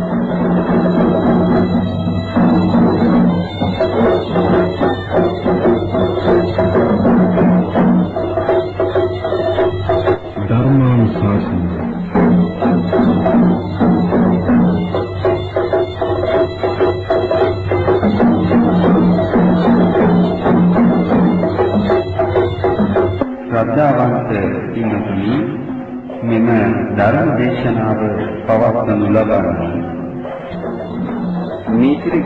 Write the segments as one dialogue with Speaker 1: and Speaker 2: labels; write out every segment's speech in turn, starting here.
Speaker 1: Thank you.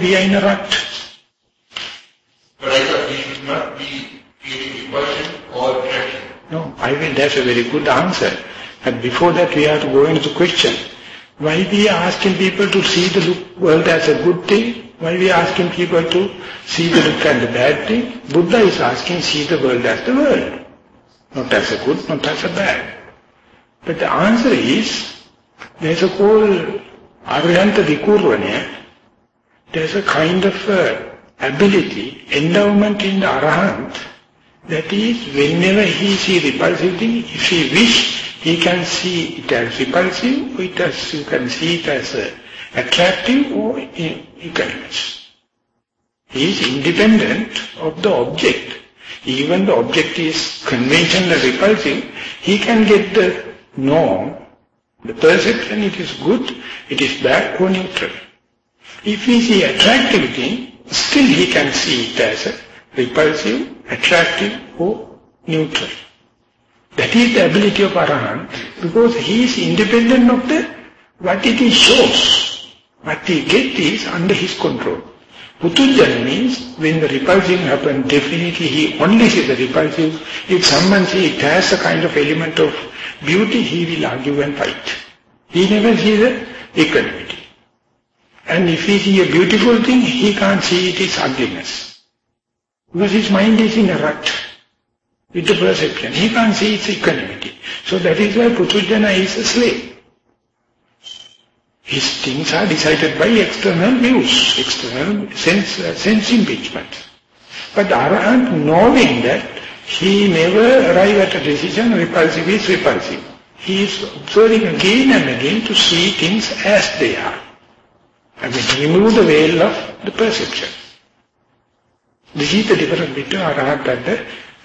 Speaker 2: Is what we call we are in a rut.
Speaker 3: But I thought we should not be getting equality or attraction.
Speaker 2: No, I mean that's a very good answer. But before that we have to go into the question. Why we are asking people to see the world as a good thing? Why we are asking people to see the look and the bad thing? Buddha is asking see the world as the world. Not as a good, not as a bad. But the answer is, there's a called Aryanta Vikurvanya. There's a kind of uh, ability, endowment in the Arahant, that is, whenever he see repulsive thing, if he wish, he can see it as repulsive, or it as, you can see it as uh, attractive or economist. He is independent of the object. Even the object is conventional repulsive, he can get the norm, the perception it is good, it is bad or neutral. If he see attractive thing, still he can see it as repulsive, attractive or neutral. That is the ability of Arahant because he is independent of the what it is shows. What he gets is under his control. Putujana means when the repulsive happens, definitely he only sees the repulsive. If someone sees it has a kind of element of beauty, he will argue and fight. He never sees the equanimity. And if he sees a beautiful thing, he can't see it is ugliness. Because his mind is in a rut with the perception. He can't see its equanimity. So that is why Putujana is a slave. His things are decided by external views, external sense, uh, sense impeachment. But Arahant knowing that he never arrive at a decision, repulsive is repulsive. He is observing again and again to see things as they are. I mean, remove the veil of the perception. This is the difference between Arahant and uh,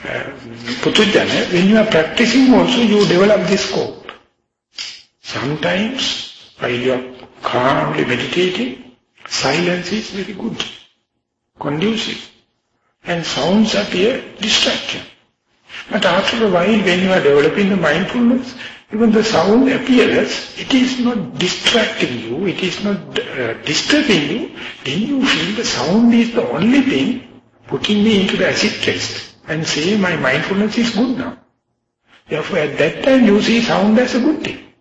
Speaker 2: the Putujana, when you are practicing also you develop this scope. Sometimes while you are calmly meditating, silence is very good, conducive. And sounds appear distraction. But after a while when you are developing the mindfulness, even the sound appears, it is not distracting you, it is not uh, disturbing you, then you feel the sound is the only thing putting me into the acid test and say my mindfulness is good now. Therefore at that time you see sound as a good thing.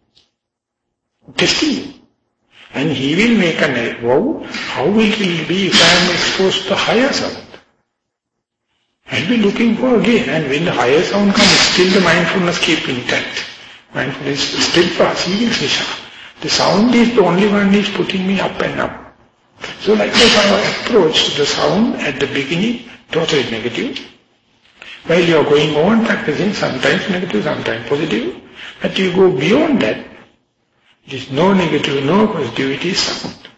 Speaker 2: Testing you. And he will make a vow, how will it be if I am exposed to higher sound? I'll be looking for again, and when the higher sound comes, still the mindfulness keep intact. Mindfulness is still he will The sound is the only one is putting me up and up. So like this our approach to the sound at the beginning, totally negative. While you are going on practicing, sometimes negative, sometimes positive, but you go beyond that, It is no negative, no positive, it is sound.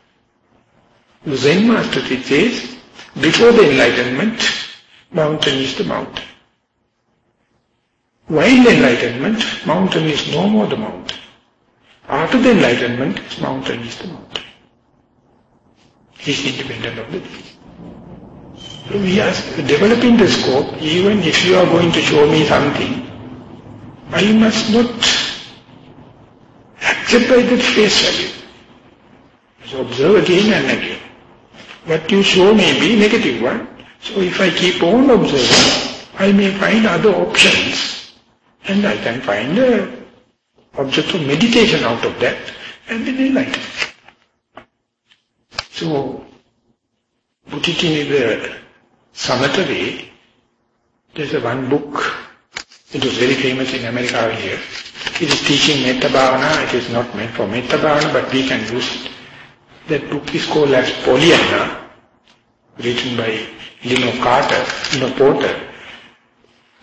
Speaker 2: The Zen master says, before the enlightenment, mountain is the mountain. While the enlightenment, mountain is no more the mountain. After the enlightenment, mountain is the mountain. He is independent of the So we are developing the scope, even if you are going to show me something, I must not accept by that face value. So observe again and again. What you show may be negative one. So if I keep on observing, I may find other options and I can find a object of meditation out of that and then enlighten. So, put it in the Samatha there's a one book, it was very famous in America here. It is teaching Metta Bhavana, it is not meant for Metta Bhavana, but we can use it. That book is called as Pollyanna, written by Lino Carter, Lino Porter.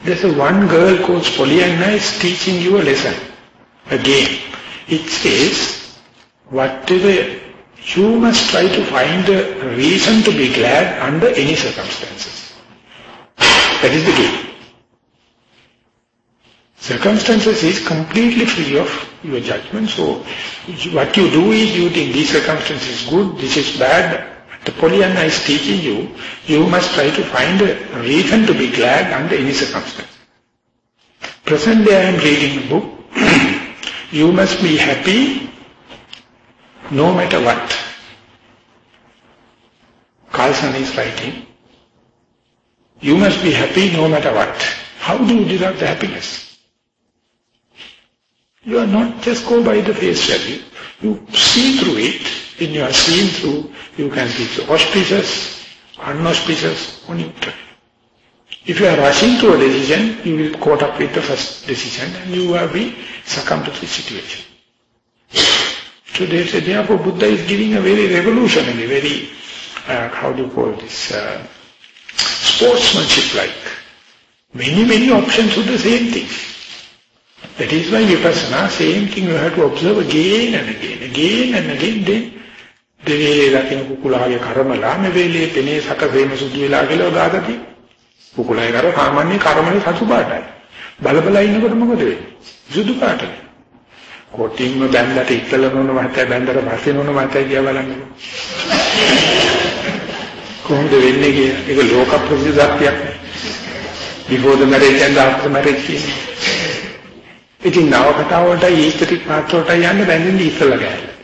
Speaker 2: There's a one girl called Pollyanna is teaching you a lesson, a game. It says, whatever, you must try to find a reason to be glad under any circumstances. That is the game. Circumstances is completely free of your judgment. So what you do is you think this circumstance is good, this is bad. The Pollyanna is teaching you, you must try to find a reason to be glad under any circumstance. Presently I am reading a book. you must be happy no matter what. Carlson is writing. You must be happy no matter what. How do you deserve the happiness? You are not just go by the face value. You see through it. When you are seeing through, you can be auspicious, unauspicious, or neutral. If you are rushing to a decision, you will caught up with the first decision and you will be succumb to the situation. So they say, therefore Buddha is giving a very revolutionary, very, uh, how do you call this, uh, sportsmanship like. Many, many options for the same thing. That is why vipassana, same thing you have to observe again and again, again and again, then දෙවේලේ දකින්න කුකුලාගේ කර්මලා මේ වේලේ පෙනේ සකසේම සුදු වෙලා කියලා දාගති. කුකුලාගේ කර සාමාන්‍ය කර්මනේ සතු පාටයි. බල බල ඉන්නකොට මොකද වෙන්නේ? සුදු පාටයි. කොටින්ම බැන්දට ඉස්සල නොන මහතය බැන්දට පස්සේ නොන මහතය කියලා බලන්න. කොහොමද වෙන්නේ කියලා. ඒක ලෝක ප්‍රසිද්ධත්වයක්. before the marriage and after marriage කියන්නේ. ඉතින් නව කතාව වලට ඊස්ටරි පාත්‍රයට යන්න බැඳින්න ඉස්සලා ගෑල්ල.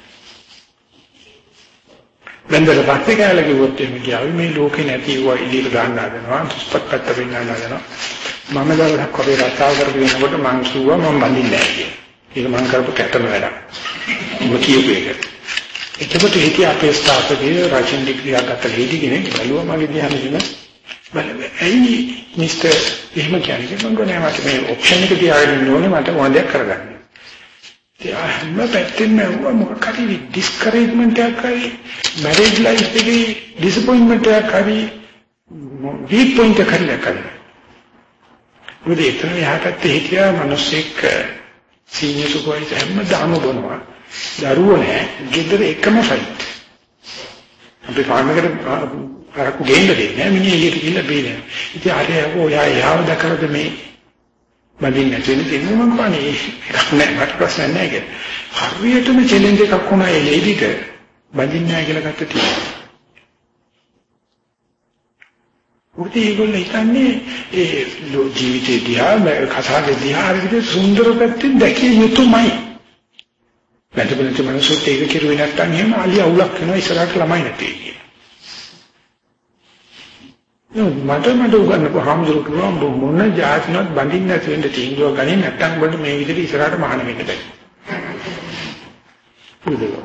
Speaker 2: බැඳලා පස්සේ ගෑල්ල කිව්වොත් එහෙම කියාවි මේ ලෝකේ නැති ඒවා ඉදිරියට ගන්න හදනවා, දුෂ්පත් පැත්ත වෙන්නන්න හදනවා. මම දවසක් අපේ රස්සාව කරගෙන යනකොට මං කිව්වා මම බඳින්නේ නැහැ කියලා. ඒක මං කරපු කැතම වැඩක්. ඔබ කියපු එක. එතකොට හිතේ අපේ ස්ථාපකයේ රචන ඩිග්‍රී අගත ලේඩි කෙනෙක් බැලුවා මගේ දිහාම ඉන්න බලන්න ඇයි මිස්ටර් එහෙම කියන්නේ මම ගොනේ මට මේ ඔප්ෂන් එක තියාගෙන ඉන්න ඕනේ මට මොන දෙයක් කරගන්න. ඒ හැම පැත්තෙම මොකක් හරි ඩිස්කරේජ්මන්ට් එකක් හරි මැරේජ් ලයිෆ් එකේ ඩිසපොයින්ට්මන්ට් එකක් හරි වීක් පොයින්ට් එකක් හරි කරනවා. මොකද එතන යහපත් හිටියා මිනිස්සෙක් සීනියර් සුපර්වයිසර් හැමදාම බොනවා. දරුවෝ නෑ, ගෙදර එකම ෆයිට්. අපි ෆාම් එකට අරකු ගේන්න දෙන්නේ නැහැ මිනිහ එළියට ගිහිල්ලා බේරෙන. ඉතින් අර ඔයා යාව දැකලාද මේ බඳින්න නැති වෙන මම කන්නේ එකක් නැහැ මට ප්‍රශ්න නැහැ ඒක. හරියටම චැලෙන්ජ් එකක් වුණා ඒ ලේඩිට බඳින්න නැහැ කියලා ගත්ත තියෙනවා. උටි ඒගොල්ලෝ හිතන්නේ ඒ ජීවිතේ දිහා කතාවේ දිහා හරියට සුන්දර පැත්තෙන් දැකිය යුතුමයි. වැටපෙන මනසොත් ඒක කිරුවේ නැත්නම් එහෙම අලිය අවුලක් වෙනවා ඉස්සරහට ළමයි නැති කියන. මට මට උගන්නපු හාමුදුරුවෝ කිව්වා මොන જાතිනවත් බඳින්න නැති වෙන්න තීන්දුව ගන්නේ නැත්නම් ඔබට මේ විදිහට ඉස්සරහට මහාන වෙන්න බෑ.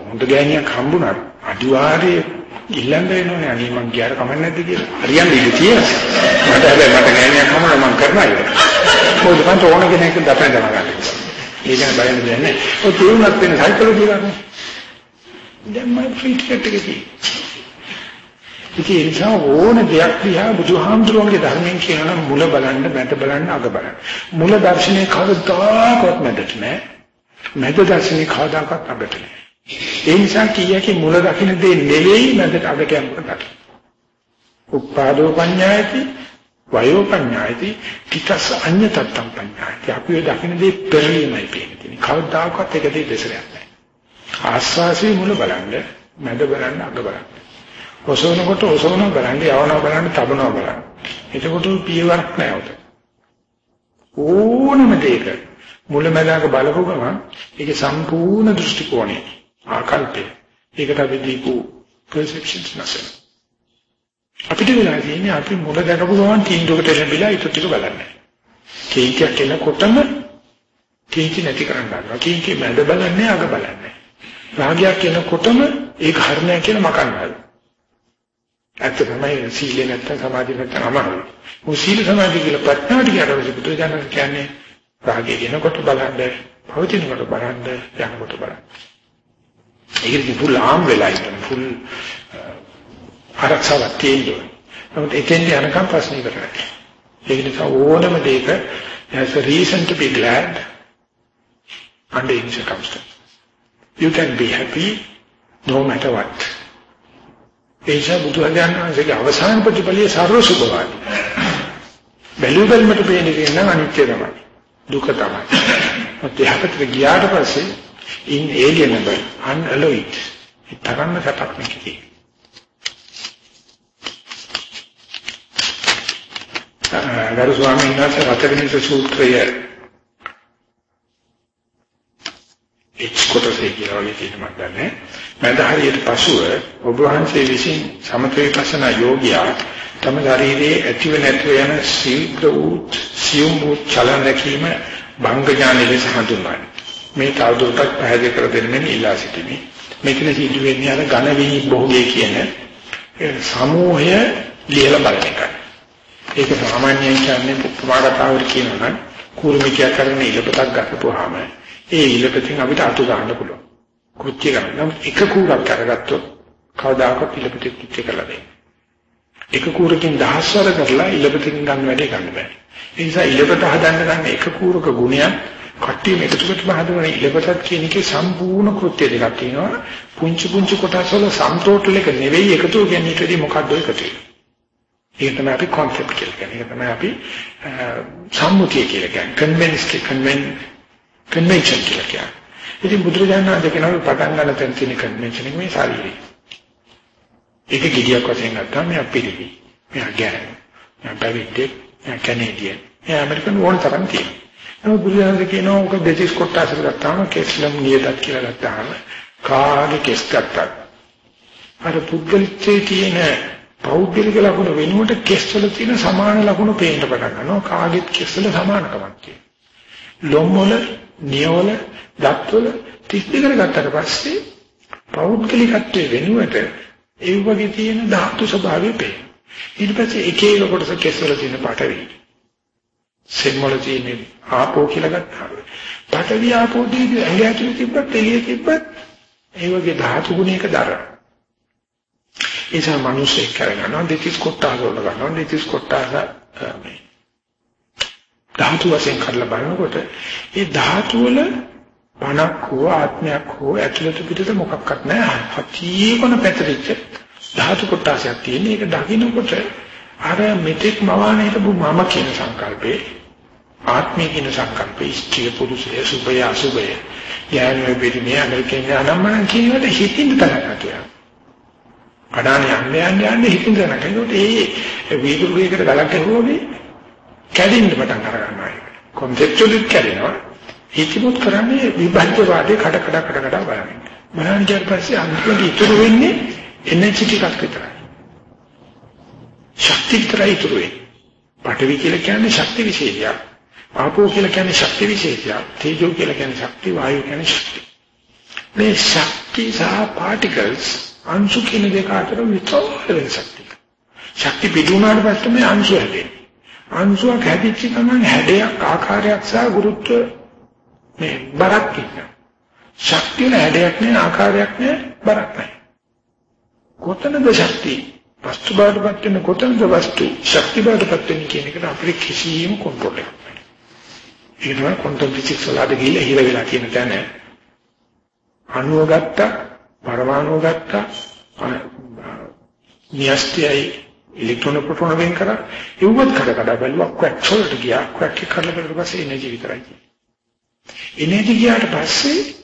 Speaker 2: හොඳ ගෑණියක් හම්බුණා අනිවාර්යයෙන් ඉල්ලන්න වෙනෝනේ අනේ මං ගියාර කමක් නැද්ද කියලා. හරියන්නේ ඉඳී තියෙනවා. මට හැබැයි මට ගෑණියක් හම්බුණා මං කරනවා ඒක. මොකද මන්ට ඕන කෙනෙක් දපෙන් දම ගන්න. ඒක ගැන බලන්න දෙන්නේ නැහැ. ඔය තුනක් වෙන සයිකොලොජි එකක්. දැන් මම ෆ්‍රී ටිකට් එක තියෙනවා. ඉතින් ඒ නිසා ඕන දෙයක් දිහා බුදුහාමුදුරුවන්ගේ ධර්මයෙන් කියනවා මුල බලන්න, මැද බලන්න, අග බලන්න. මුල දර්ශනේ කවදාකවත් මැදට නෑ. මැද දර්ශනේ කවදාකවත් අගට නෑ. ඒ නිසා කීයකේ මුල දකින්න දේ නෙවෙයි මැදට අගට යනකොට දකින්න. උපාදෝ පඤ්ඤායති වයෝ පඤ්ඤායති තිතස් අඤ්ඤතත්තම් පඤ්ඤායති. අපි ඔය දකින්න දේ පෙරලීමයි පේන්නේ. කවදාකවත් එක දෙයක් දෙසරයක් නෑ. ආස්වාසේ මුල බලන්න, මැද බලන්න, අග බලන්න. ඔසවනකොට ඔසවනවා බලන්න, යවනවා බලන්න, තබනවා බලන්න. එතකොට පියවරක් නෑ උත. ඕනම දෙයක. මුලැමැදාක බලපු ගමන් ඒකේ සම්පූර්ණ දෘෂ්ටි කෝණය ආකල්පය. ඒකට අපි දීපු perceptions නැසෙන. අපිට වෙලා තියෙන්නේ අපි මුල දැකපු ගමන් තීන්දුවකට ලැබිලා ඒක ටික බලන්නේ. කේන්තියක් එනකොටම කේන්ති නැති කරන්න ගන්නවා. කේන්ති මැද බලන්නේ අග බලන්නේ. රාගයක් එනකොටම ඒක හරිනෑ කියලා මකන්නවා ඇත්ත තමයි සීලේ නැත්තම් සමාධිය නැත්තම් අමාරුයි. මොකද සීල සමාධිය කියලා ප්‍රඥාවට කියනකොට බුදුරජාණන් කියන්නේ රාගය එනකොට බලන්න, පවතිනකොට බලන්න, යනකොට බලන්න. ඒකෙදි full arm වෙලා ඉන්න full ආරක්ෂාවක් තියෙනවා. නමුත් එතෙන්ට යනකම් ප්‍රශ්න ඉවරයි. ඒක නිසා ඕනම දෙයක there's a reason to be glad under any circumstance. You can be happy no matter what. ඒෂා බුදුහාමුදුරන් වහන්සේගේ අවසාන ප්‍රතිපලිය සර්ව සුභවාදී. බැලු බැලමට පේන්නේ නම් අනිත්‍ය තමයි. දුක තමයි. අධ්‍යාපනයට ගියාට පස්සේ inalienable, unalloyed. ඒ තරම්ම සපක් නෙකී. ගරු ස්වාමීන් වහන්සේ රතවිනිස සූත්‍රය කොටසේ කියලා වගේ තියෙන මම දන්නේ. මම හරියට පසුව ඔබ වහන්සේ විසින් සමතේ පසන යෝගියා තම ශරීරයේ ඇතිව නැතිව යන සීඝ්‍ර වූ සියුම් වූ චලන දැකීම භංග ඥාන ලෙස හඳුන්වන්නේ. මේ තවදුරටත් පැහැදිලි කර දෙන්න මෙන්න ඉල්ලා සිටිමි. මෙතන සිදු වෙන්නේ අර ඝන විනි භෝගයේ කියන සමූහය ලියලා බලන එකයි. ඒක සාමාන්‍යයෙන් කියන්නේ පුප්පමාගතාවට කියනවා නම් කුරුමිකයක් කරගෙන ඉලපතක් ගන්නපුවාම ඒ ඉලපතින් අපිට අතු ගන්න පුළුවන්. කෘත්‍ය කරනවා. එක කූරක් අරගත්තොත් කවදාකවත් ඉලපතෙ කෘත්‍ය කළා දෙන්නේ. එක කූරකින් දහස්වර කරලා ඉලපතින් ගන්න වැඩේ ගන්න බෑ. ඒ නිසා ඉලපත හදන්න ගන්න එක කූරක ගුණයක් කට්ටියම එකතු කරලා හදන ඉලපතත් කියන එකේ සම්පූර්ණ කෘත්‍ය දෙකක් තියෙනවා. පුංචි පුංචි කොටස් වල සම්තෝටල එක නෙවෙයි එකතු වෙන්නේ ඊටදී මොකක්ද එකතු වෙන්නේ. ඒක තමයි අපි concept කියලා කියන්නේ. ඒක තමයි අපි සම්මුතිය කියලා කියන්නේ. convention conven convention කියලා කියන්නේ. ඉතින් බුදුරජාණන් වහන්සේ කියනවා පටන් ගන්න තැන තියෙන convention එක මේ ශාරීරික. ඒක ගිඩියක් වශයෙන් ගත්තාම මෙයා පිළිවි. මෙයා ගෑනු. මෙයා පැවිද්දෙක්. මෙයා කැනේඩියන්. මෙයා ඇමරිකන් ඕන තරම් තියෙනවා. නමුත් බුදුරජාණන් කියනවා ඔක දෙතිස් කොටසක් ගත්තාම කෙස්ලම් නියතත් කියලා ගත්තාම කාගේ කෙස් ගත්තත් අර පුද්ගලිකයේ තියෙන පෞද්ගලික ලක්ෂණ වෙනුවට කෙස්වල තියෙන සමාන ලක්ෂණ පේන්න පටන් ගන්නවා කාගෙත් කෙස්වල සමානකමක් තියෙනවා ලොම් වල නියවල දත්වල තිස්ති කරගත්තට පස්සේ පෞද්ගලිකත්වයේ වෙනුවට ඒ වගේ තියෙන ධාතු ස්වභාවය පේනවා. ඊට පස්සේ එක එක කොටස කෙස්වල තියෙන පටවි. සෙම් වල තියෙන ආපෝ කියලා ගත්තා පටවි ආපෝ දී ඇඟ ඇතුලේ තිබ්බත් එළියේ තිබ්බත් ඒ වගේ ධාතු ගුණයක දරනවා නිසා මිනිස්සෙක් කරගන්නවා දෙතිස් කොටස වල ගන්නවා. දෙතිස් කොටස මේ ධාතු වශයෙන් කරලා බලනකොට ඒ ධාතු වල පණක් හෝ ආත්මයක් හෝ ඇතුළත පිටත මොකක්වත් නැහැ. හතියකොන පැතිරිච්ච ධාතු කොටසක් තියෙන. ඒක දකින්නකොට අර මෙතෙක් මවාන හිටපු මම කියන සංකල්පේ ආත්මය කියන සංකල්පේ ස්ත්‍රී පුරුෂය සුභය අසුභය ඥානය පිළිමය අමරිකන් අනම්මන කියනකොට හිතින් තරකට යනවා. කඩාන යන්න යන්න යන්න හිතින් තරකට. ඒකට ඒ වීදුරුවේකට ගලක් ගහුවොත් කැඩෙන්න පටන් අර ගන්නවා ඒක. කොන්සෙප්චුවලි කැඩෙනවා. හිතමුත් කරන්නේ විභජ්‍යවාදී කඩ කඩ කඩ කඩ බලන්නේ. බලන්න ගියාට පස්සේ අන්තිමට ඉතුරු වෙන්නේ එනර්ජි ටිකක් විතරයි. ශක්තිය විතරයි ඉතුරු වෙන්නේ. පඨවි කියලා කියන්නේ ශක්ති විශේෂයක්. ආපෝ කියලා කියන්නේ ශක්ති විශේෂයක්. තේජෝ කියලා කියන්නේ ශක්ති වායු කියන්නේ ශක්ති. මේ ශක්ති සහ පාටිකල්ස් අංශු කියන දෙක අතර විතර වෙනසක් තියෙනවා. ශක්ති පිටුනාට පස්සේ මේ අංශු හැදෙන්නේ. අංශුවක් හැදිච්ච ගමන් හැඩයක් ආකාරයක් සහ ගුරුත්ව මේ බරක් ඉන්නවා. ශක්තිය හැඩයක් නෑ ආකාරයක් නෑ බරක් නෑ. කොතනද ශක්තිය? වස්තු බාටපත් වෙන කොතනද වස්තු? ශක්ති බාටපත් වෙන කියන එකට අපිට කිසිම කන්ට්‍රෝල් එකක් නෑ. ඒක තමයි ක්වොන්ටම් ෆිසික්ස් වලට ගිහිල්ලා හිර වෙලා කියන තැන. අණුව ගත්තා, පරමාණුව ගත්තා, නියස්තියයි ඉලෙක්ට්‍රෝන ප්‍රෝටෝන වෙන් කරා. ඒවත් කඩ කඩ බැලුවා. ක්වැක්ස් වලට ගියා. ක්වැක් එක කරලා බලලා පස්සේ එනර්ජි විතරයි එනර්ජි ගියාට පස්සේ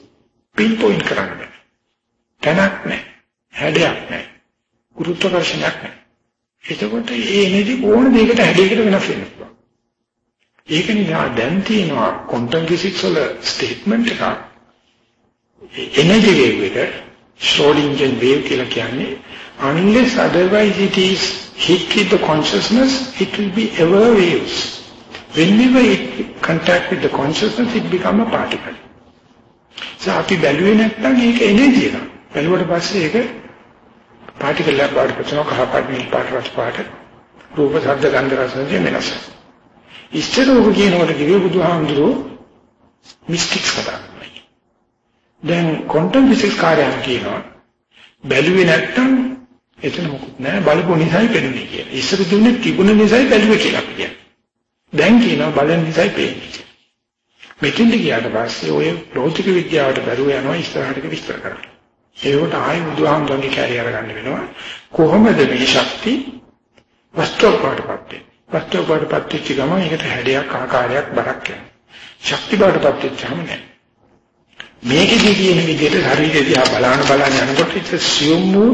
Speaker 2: පින් පොයින්ට් කරන්න බෑ. තැනක් නැහැ හැඩයක් නැහැ ගුරුත්වාකර්ෂණයක් නැහැ එතකොට මේ එනර්ජි ඕන දෙයකට හැඩයකට වෙනස් වෙන්න පුළුවන්. ඒක නිසා දැන් තියෙනවා ක්වොන්ටම් ෆිසික්ස් වල ස්ටේට්මන්ට් එකක්. එනර්ජි වේව් එක Schrodinger wave කියලා කියන්නේ unless otherwise it is hit with the consciousness it will be ever waves whenever it contact with the consciousness it become a particle. So අපි බැලුවේ නැත්නම් ඒක energy එක බැලුවට පස්සේ ඒක පාටිකල් එකක් බවට පත් වෙනවා. කහ පාට නිල් පාට රස පාට රූප ශබ්ද ගන්ධ රස වෙනස. ඉස්තර ඔබ කියනකොට කිව්වේ බුදුහාමුදුරුවෝ මිස්ටික්ස් කතා කරනවා. දැන් ක්වොන්ටම් ෆිසික්ස් කාර්යයන් කියනවා. බැලුවේ නැත්තම් එතන මොකුත් නැහැ බලපු නිසායි පෙනුනේ කියලා. ඉස්සර දුන්නේ තිබුණ නිසායි බැලුවේ කියලා කියන්නේ. දැන් කියනවා බලන නිසායි පේන්නේ. මෙතෙන්ට ගියාට පස්සේ ඔය භෞතික විද්‍යාවට බැරුව යනවා ඉස්සරහට විස්තර කරන්න. ඒකට ආයි බුදුහාමුදුරන්ගේ කැරිය අරගන්න වෙනවා. කොහොමද මේ ශක්ති වස්තුවක් වඩපත් වෙන්නේ? වස්තුවක් වඩපත් වෙච්ච ගමන් ඒකට හැඩයක් ආකාරයක් බරක් යනවා. ශක්ති බවටපත් වෙච්චාම නෑ. මේකෙදී කියන විදිහට ශරීරය දිහා බලන බලන යනකොට ඒක සියුම් වූ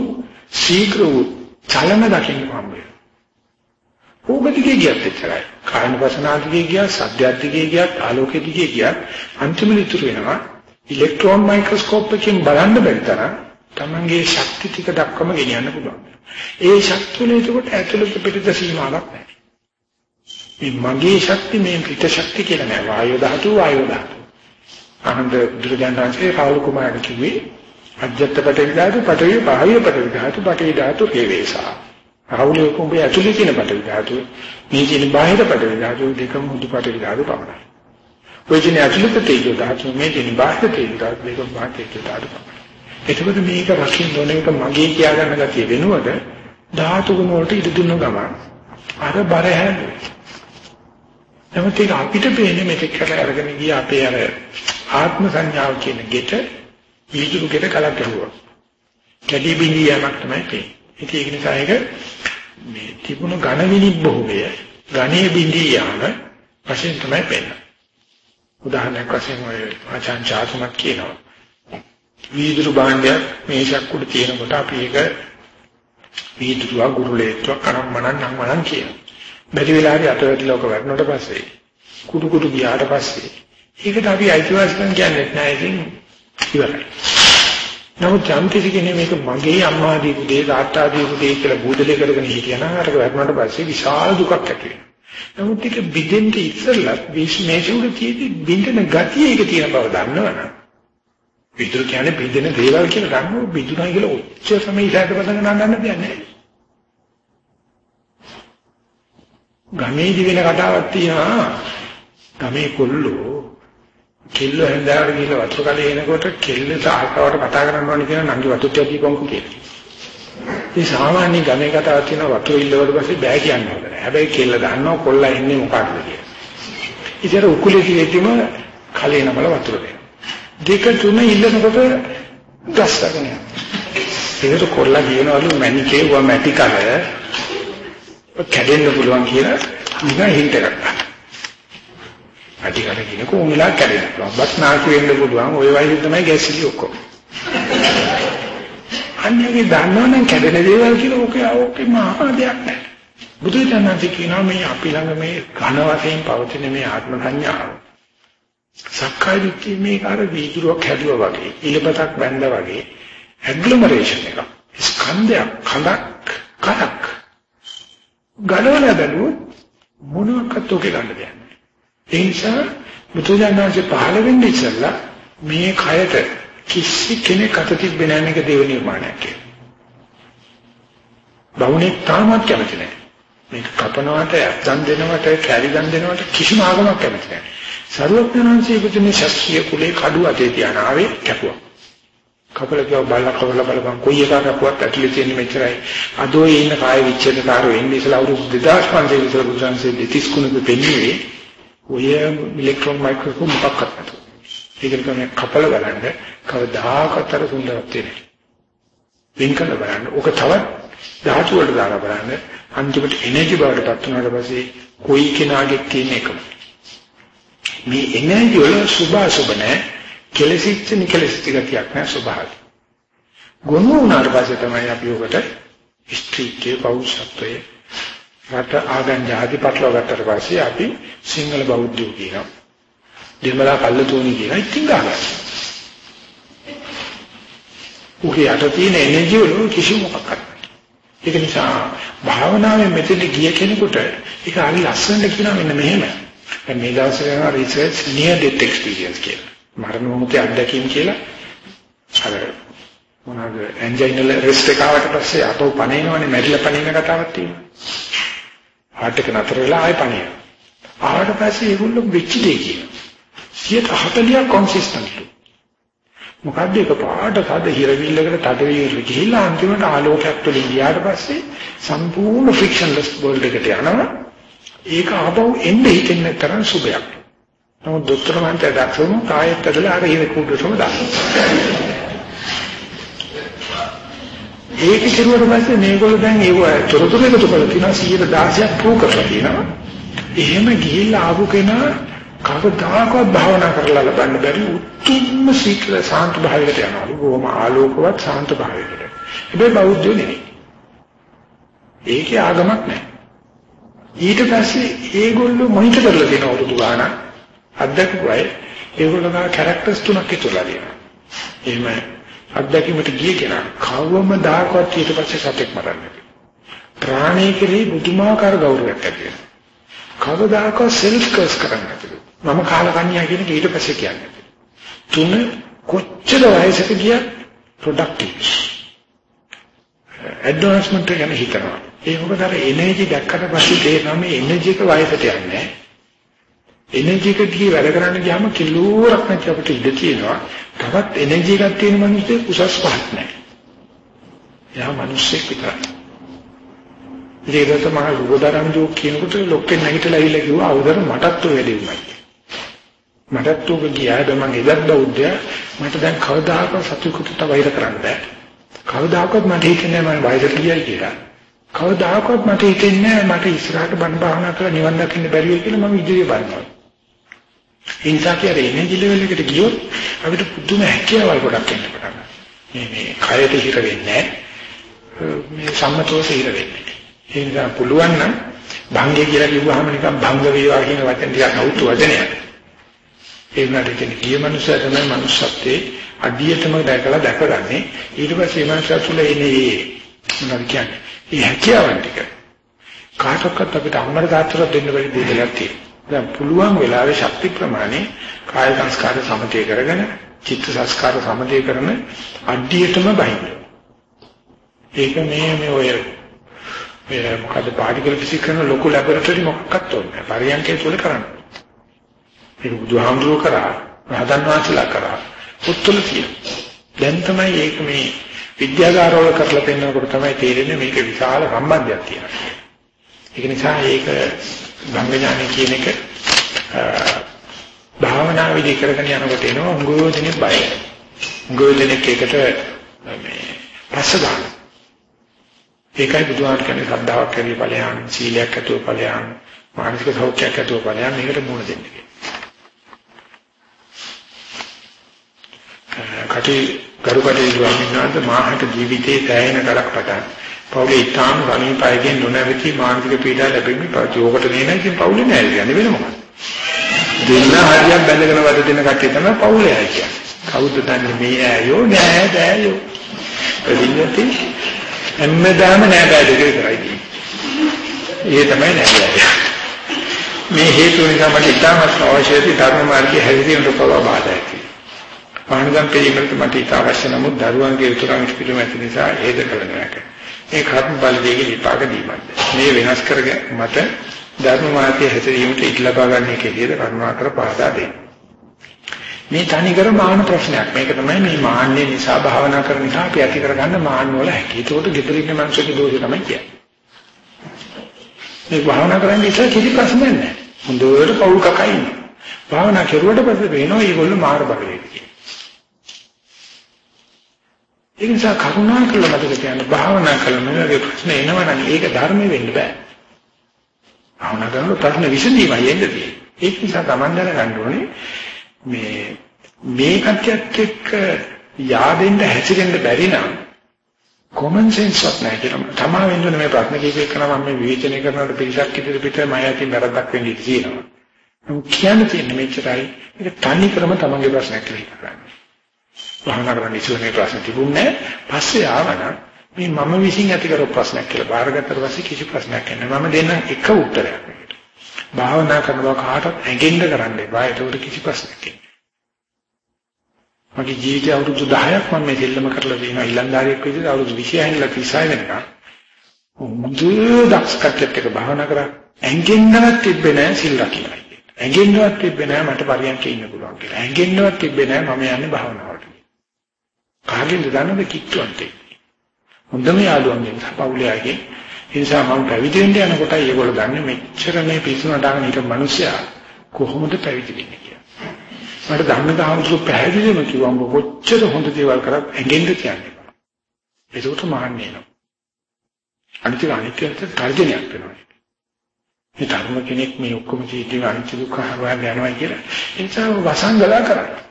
Speaker 2: ශීඝ්‍ර වූ චලන දකින්න හම්බ වෙනවා. ඕගතිකේ ගියත් එච්චරයි. කායන වසනාදිකේ ගියත්, සද්දයද්දිකේ ගියත්, ආලෝකෙදිකේ ගියත් අන්තිමට ඉතුරු වෙනවා ඉලෙක්ට්‍රෝන මයික්‍රොස්කෝප් එකකින් බලන්න බැරි තරම් තමන්ගේ ශක්ති ටික දක්වම ගෙනියන්න පුළුවන්. ඒ ශක්තිය එතකොට ඇතුළත පිටත සීමාවක් නැහැ. මේ මගේ ශක්ති මේ පිට ශක්ති කියලා නෑ. වායු ධාතු වායු ධාතු. අහන්න දුර්ජනනාංශේ රාහුල කුමාරට කිව්වේ අජත්ත පටවි ධාතු පටවි බාහ්‍ය පටවි ධාතු පටවි ධාතු හේවේසා. රාහුල කුඹේ ඇතුලේ තියෙන පටවි ධාතු මේ කියන බාහිර පටවි ධාතු දෙකම හුදු පටවි ධාතු පමණයි. ඔය කියන ඇතුළත තේජෝ ධාතු මේ කියන බාහිර තේජෝ ධාතු දෙකම බාහිර තේජෝ ධාතු පමණයි. එතකොට මේක රකින්න ඕන එක මගේ කියා ගන්න ගැතිය වෙනුවට ධාතු ගුණ වලට ඉද දුන්න ගමන් අර බර හැදෙන්නේ. නමුත් ඒක අපිට පේන්නේ මෙතෙක් කරලා අරගෙන ගිය අපේ අර ආත්ම සංඥාව කියන ගෙට වීදුරු ගෙට කලක් ගහුවා. කැඩි බිඳී යamak තමයි පේන්නේ. ඒක නිසා ඒක මේ තිබුණු ඝන විනිබ්බෝමය ඝනේ බිඳී යාම වශයෙන් තමයි පේන්නේ. උදාහරණයක් වශයෙන් ඔය ආචාන් චාතුමත් කියනවා. වීදුරු භාණ්ඩයක් මේෂක් උඩ තියෙනකොට අපි ඒක වීදුරුව ගුරුලේත්ව කරම්මනන් නම් මනන් කියනවා. බැරි වෙලාවේ අතවැටිලා ඔක වැටුණාට පස්සේ කුඩු කුඩු ගියාට පස්සේ ඒකට අපි අයිතිවාසිකම් කියන්නේ නැහැ ඉතින් ඉවරයි. නමුත් යම් කිසි කෙනෙක් මේක මගේ අම්මා දීපු දේ තාත්තා දීපු දේ කියලා බුදලේ කරගෙන හිටියනම් අරක වැටුණාට පස්සේ විශාල දුකක් ඇති වෙනවා. නමුත් ඒක බින්දෙන්න ඉස්සෙල්ලා මේෂුඩ තියෙදි බින්දෙන ගතිය ඒක තියෙන බව දන්නවනම් විතර කියන්නේ බින්දෙන දේවල් කියලා ගන්නව බින්දුනා කියලා ඔච්චර සමය ඉස්සරහට පටන් ගන්න දෙයක් නැහැ. ගමේදි වෙන කතාවක් තියෙනවා. ගමේ කොල්ලෝ කෙල්ල හැන්දාවට ගිහලා වතුර කලේ එනකොට කෙල්ලට ආකාවට කතා කරන්න ඕනේ කියන නංගි වතුර ටිකක් කොංකු කියලා. ඒ සාමාන්‍ය ගමේ කතාවක් තියෙනවා වතුර ඉල්ලුවට පස්සේ බෑ කියන්නේ නැහැ. හැබැයි කෙල්ල දන්නවා කොල්ලා ඉන්නේ මොකක්ද කියලා. ඉතින් උකුලේ තියෙද්දිම කලේ නමල වතුර දෙනවා. දෙක තුන ඉල්ලනකොට ගස්සගෙන යනවා. ඒකට කොල්ලා කියනවලු මැනිකේ වා මැටි කල කැඩෙන්න පුළුවන් කියලා නිකන් හින්ට ගත්තා. අටි කඩ කියන කොහොමලා කැඩෙන්න පුළුවන්. බත් නාකි වෙන්න පුළුවන්. ওই වගේ තමයි ගැසිලි ඔක්කොම. අන්නේගේ දන්නවනම් කැඩෙන දේවල් කියලා ඕකේ ඕකේ මහා දෙයක් නැහැ. බුදුචානන්ති කියනවා මේ අපි ළඟ මේ ඝන වශයෙන් පවතින මේ ආත්ම සංඥාව. සක්කාය දිට්ඨිය මේක අර වීදුරුවක් හැදුවා වගේ, ඉලපතක් බැඳා වගේ ඇග්ලොමරේෂන් එකක්. ස්කන්ධයක්, කඳක්, කරක්. ගණවල බැලුවොත් මොනවාකට ඔකේ ගන්න දෙයක් නැහැ. ඒ නිසා බුදුජානනාංශ පහළ වෙන්නේ ඉස්සෙල්ලා මේ කයට කිසි කෙනෙක් අත තිබ්බේ නැහැ මේක දේව නිර්මාණයක් කියලා. බවුනේ තාමත් කැමති නැහැ. මේක කපනවට, අත්දන් දෙනවට, කැරි දන් දෙනවට කිසිම ආගමක් කැමති නැහැ. සරුවඥාන්සේ පුදුනේ ශස්ත්‍රීය කුලේ කඩුව අතේ තියාන ආවේ කැපුවා. කපල කියව බලලා කපල බලපන් කොයි එකකක්වත් ඇතුලේ තියෙන මෙච්චරයි. අදෝ ඉන්න කාය විච්ඡේදකාරෝ ඉන්නේ ඉස්සලා අවුරුදු 2500 විතර බුදුන්සේ දෙතිස් කුණක පෙන්නේ ඔය ඉලෙක්ට්‍රෝන මයික්‍රොස්කෝප් මොකක්වත් නැතුව. ඒක තමයි කපල බලන්න කවදාකවත් අර සුන්දරත්වය නෑ. වෙන් කළ බලන්න. ඕක තවත් ධාතු වලට දාලා බලන්න. අන්තිමට එනර්ජි බවට පත් වුණාට පස්සේ කොයි කෙනාගේ තියෙන එකම. මේ එනර්ජි වල සුභ අසුභ නෑ. කෙලසිච්ච නිකලසිච්ච ගතියක් නෑ ස්වභාවය. ගොනු වුණාට පස්සේ තමයි අපි ඔකට ස්ත්‍රීත්වයේ පෞරුෂත්වයේ රට ආගම් ජාති පටලවා ගත්තට පස්සේ අපි සිංහල බෞද්ධයෝ කියනවා. දෙමළ කල්ලතුණි කියනවා. ඉතින් ගන්නවා. උගේ යට තියෙන එනර්ජි වල කිසි මොකක්වත් ඒක නිසා භාවනාවේ මෙතන ගිය කෙනෙකුට ඒක හරි ලස්සනට කියනවා මෙන්න මෙහෙම. දැන් මේ දවස්වල කරන රිසර්ච් near death experience කියලා. මරණ මොහොතේ අත්දැකීම් කියලා අර මොනවාද ඇන්ජයිනල් රෙස්ට් එක ආවට පස්සේ අපව පණිනවනේ මැරිලා පණින කතාවක් තියෙනවා. හાર્ට් එක නතර වෙලා ආයෙ පණින. ආවට පස්සේ ඒගොල්ලෝ වෙච්ච දෙය කියනවා. 140ක් කොන්සිස්ටන්ට්ලි. මොකද්ද ඒක පාට තද හිරවිල්ලකට තද වෙලා ගිහිල්ලා අන්තිමට ආලෝකයක් තුලින් ගියාට පස්සේ සම්පූර්ණ ෆ්‍රික්ෂන්ලස් වර්ල්ඩ් එකට යනවා. ඒක ආපහු එන්න හිතෙන්න තරම් සුබයක්. නමුත් දොස්තර මන්ට දැක්සම කායෙත් ඇදලා අර හිර කුඩටම දානවා. ඒක කෙරුවට පස්සේ මේගොල්ලෝ දැන් ඒව තොරතුරු එකතු කරලා තියෙනවා 116ක් ප්‍රූව් කරලා තියෙනවා. එහෙම ගිහිල්ලා ආපු කෙනා කවදාකවත් භාවනා කරලා ලබන්න බැරි උතුම්ම සීකල සාන්ත භාවයකට යනවා. බොහොම ආලෝකවත් සාන්ත භාවයකට. හැබැයි බෞද්ධයෝ නෙවෙයි. ඒකේ ආගමක් නැහැ. ඊට පස්සේ ඒගොල්ලෝ මොනිටර් කරලා තියෙන අවුරුදු ගානක් අත්දැකුවයි ඒගොල්ලෝ ගා කැරක්ටර්ස් තුනක් ඉතුරුලා තියෙනවා. එහෙම අත්දැකීමට ගිය කෙනා කවවම දායකවත් ඊට පස්සේ සතෙක් මරන්නේ. ප්‍රාණී කෙරෙහි බුදුමාකාර ගෞරවයක් ඇති වෙනවා. කවදාකවත් සෙල්ෆ් කර්ස් කරන්නේ නැතිලු. මම කාලකන්‍යා කියන එක ඊට පස්සේ කියන්නේ. තුන කොච්චර වයසක ගියත් ප්‍රොඩක්ටිව්. ඇඩ්වාන්ස්මන්ට් ගැන හිතනවා. ඒ මොකද අර එනර්ජි දැක්කට පස්සේ තේරෙනවා මේ එනර්ජි එක වයසට යන්නේ. එනර්ජි එක දිගේ වැඩ කරන්න ගියාම කිලෝරක් නැති අපිට ඉඩ තියෙනවා. තවත් එනර්ජි එකක් තියෙන මිනිස්සු උසස් පහක් නැහැ. එයා මිනිස්සෙක් විතරයි. ඒකට මම රූපදරම් ජෝක් කියනකොට ලොක්කෙන් නැගිටලා ඇවිල්ලා කිව්වා අවුදර මටත් ඔය වැඩේ වුණා. මටත් උග ගියාද මම එදත් බෞද්ධයා මට දැන් කවදාකවත් සතුටුකට වෛර කරන්න බෑ. කවදාකවත් මට හිතෙන්නේ මම වෛර කියයි කියලා. කවදාකවත් මට හිතෙන්නේ මට ඉස්සරහට බණ භාවනා කරලා නිවන් දකින්න බැරි වෙයි කියලා මම ඉදිරිය බලනවා. ඒ නිසා කියලා එනර්ජි ලෙවල් එකට ගියොත් අපිට පුදුම හැකියාවල් ගොඩක් එන්න පටන් ගන්නවා. මේ මේ කයට හිර වෙන්නේ මේ සම්මතෝස හිර වෙන්නේ. ඒ නිසා පුළුවන් නම් භංගය කියලා කිව්වහම නිකන් භංග වේවා කියන වචන ටිකක් අවුතු වචනයක්. ඒ වුණාට කියන්නේ ගිය මනුස්සය තමයි මනුස්සත්වයේ අඩියටම දැකලා දැකගන්නේ. ඊට පස්සේ මනුස්සය තුළ එන්නේ මොනවද කියන්නේ? මේ හැකියාවන් ටික. කාටවත් අපිට අම්මර දාතර දෙන්න බැරි දෙයක් තියෙනවා. දැන් පුළුවන් වෙලාවේ ශක්ති ප්‍රමාණය කාය සංස්කාර සමතේ කරගෙන චිත්ත සංස්කාර සමතේ කරන අඩියටම බහින්න. ඒක මේ මේ ඔය මේ මොකද පාටිකල් ෆිසික්ස් කරන ලොකු ලැබොරටරි මොකක්වත් ඕනේ. පරියන්කේ තුල කරන්න. ඒක බුදුහාමුදුරුවෝ කරා, රහතන් වහන්සේලා කරා. පුතුල තියෙනවා. දැන් තමයි ඒක මේ විද්‍යාගාරවල කරලා පෙන්නකොට තමයි තේරෙන්නේ මේක විශාල සම්බන්ධයක් තියෙනවා. ඒක නිසා ඒක භංග ඥානය කියන එක භාවනා විදි කරගෙන යනකොට එනවා උංගෝ දෙනෙක් බයයි. උංගෝ දෙනෙක් එකට මේ පස්ස ගන්න. ඒකයි බුදුහාම කියන්නේ ශ්‍රද්ධාවක් ඇති ඵලයන්, සීලයක් ඇතුව ඵලයන්, මානසික සෞඛ්‍යයක් ඇතුව ඵලයන් මේකට මුණ දෙන්න කියලා. කටි ගරුකටේ ස්වාමීන් වහන්සේ මාහට ජීවිතේ තැයෙන කරක් පටන් පවුලේ ඉතාම සමීපයෙන් නොනැවති මානසික පීඩා ලැබෙමින් පවතිෝකට නේන ඉතින් පවුලේ නෑ කියන්නේ වෙන මොකක්ද? දෙන්න හරියක් බැඳගෙන වැඩ දෙන කට්ටිය තමයි පවුලේ අය කියන්නේ. කවුද දන්නේ මේ ඇයෝ නෑ දෑයෝ එදින්නති හැමදාම නෑ බෑ දෙක විතරයි ඒ තමයි නෑ බෑ. මේ හේතු නිසා මට ඉතාමත් අවශ්‍යයි ධර්ම මාර්ගයේ හැදිරීමට පවා බාධායි පාණගම් පිළිවෙලට මට ඉත අවශ්‍ය නමුත් දරුවන්ගේ උතුරන් පිළිමැති නිසා ඒද කළ නැහැ. මේ කර්ම බලයේ විපාක දීමක්ද. මේ වෙනස් කරගෙන මට ධර්ම මාර්ගයේ හැසිරීමට ඉඩ ලබා ගන්න එකේද කරුණාකර පාදා දෙන්න. මේ තනිකර මාන ප්‍රශ්නයක්. මේක තමයි මේ මාන්නේ නිසා භාවනා කරන නිසා අපි ඇති කරගන්න මාන්න වල හැටි. ඒකට ගෙදර ඉන්න මිනිස්සුගේ දෝෂය තමයි කියන්නේ. මේ භාවනා කරන්නේ ඉතින් කිසි ප්‍රශ්නයක් නැහැ. හොඳට පවුල් කකා ඉන්නවා. භාවනා කරුවට පස්සේ වෙනවා මේගොල්ලෝ මාර බලවේග කියලා. ඒ නිසා කරුණා කළා මතක තියාගන්න භාවනා කළා මගේ ප්‍රශ්න එනවනම් ඒක ධර්ම වෙන්න බෑ. භාවනා කරනකොට ප්‍රශ්න විසඳීමයි එන්නේ. ඒක නිසා Taman දැනගන්න ඕනේ මේ මේ කච්චත් එක්ක yaadෙන්න හැසිරෙන්න බැරි නම් common sense වත් නැහැ කියලා තමා වෙන්න මේ ප්‍රශ්න කීප එකන මම මේ විවේචනය කරනකොට පිළිසක් ඉදිරි පිට මම යටින් වැරද්දක් වෙන්න ඉඩ තියෙනවා. නමුත් කියන්න තියෙන්නේ මෙච්චරයි. ඒක තනි ක්‍රම තමන්ගේ ප්‍රශ්නයක් කියලා කරන්නේ. භාවනා කරන්න ඉස්සෙල්ලා මේ ප්‍රශ්න තිබුණේ පස්සේ ආවනම් මේ මම විසින් ඇති කරපු ප්‍රශ්නයක් කියලා බාරගත්තට පස්සේ කිසි ප්‍රශ්නයක් නැහැ. මම දෙන්න එක උත්තරයක් මේකට. භාවනා කරනවා කාටවත් ඇඟෙන්න කරන්න එපා. ඒකට කිසි ප්‍රශ්නයක් නැහැ. මගේ ජීවිතය අවුරුදු 10ක් මම මේ දෙල්ලම කරලා තියෙනවා ඊළඳාරියෙක් විදිහට අවුරුදු 26 ඉඳලා 36 වෙනකම්. මුදු දක්ෂකත්වයට එක භාවනා කරා ඇඟෙන්නවත් තිබ්බේ නැහැ සිල් රකින්නයි. ඇඟෙන්නවත් තිබ්බේ නැහැ මට පරියන්කේ ඉන්න පුළුවන් කියලා. ඇඟෙන්නවත් තිබ්බේ නැහැ මම යන්නේ භාවනාවට. කාගෙන්ද දන්නද කිට්ටුවන්ට. හොඳම යාළුවන්ගෙන් පවුලයාගේ ඒ නිසා මම පැවිදි වෙන්න යනකොට ඒගොල්ලෝ දන්නේ මෙච්චර මේ පිස්සුන දාගෙන හිටපු මිනිස්සයා කොහොමද පැවිදි වෙන්නේ කියලා. මට ධම්මද හමුතු පැහැදිලිවම කිව්වා ඔබ කොච්චර හොඳ දේවල් කරත් ඇඟෙන්න කියන්නේ. ඒකට මහන්නේ නෝ. අනිත් අනිත්‍යයට තර්ජනයක් වෙනවා. මේ ධර්ම කෙනෙක් මේ ඔක්කොම ජීවිතේ අනිත්‍ය දුක්ඛ හරවන්න යනවා කියලා ඒ නිසා වසංගලා කරන්නේ.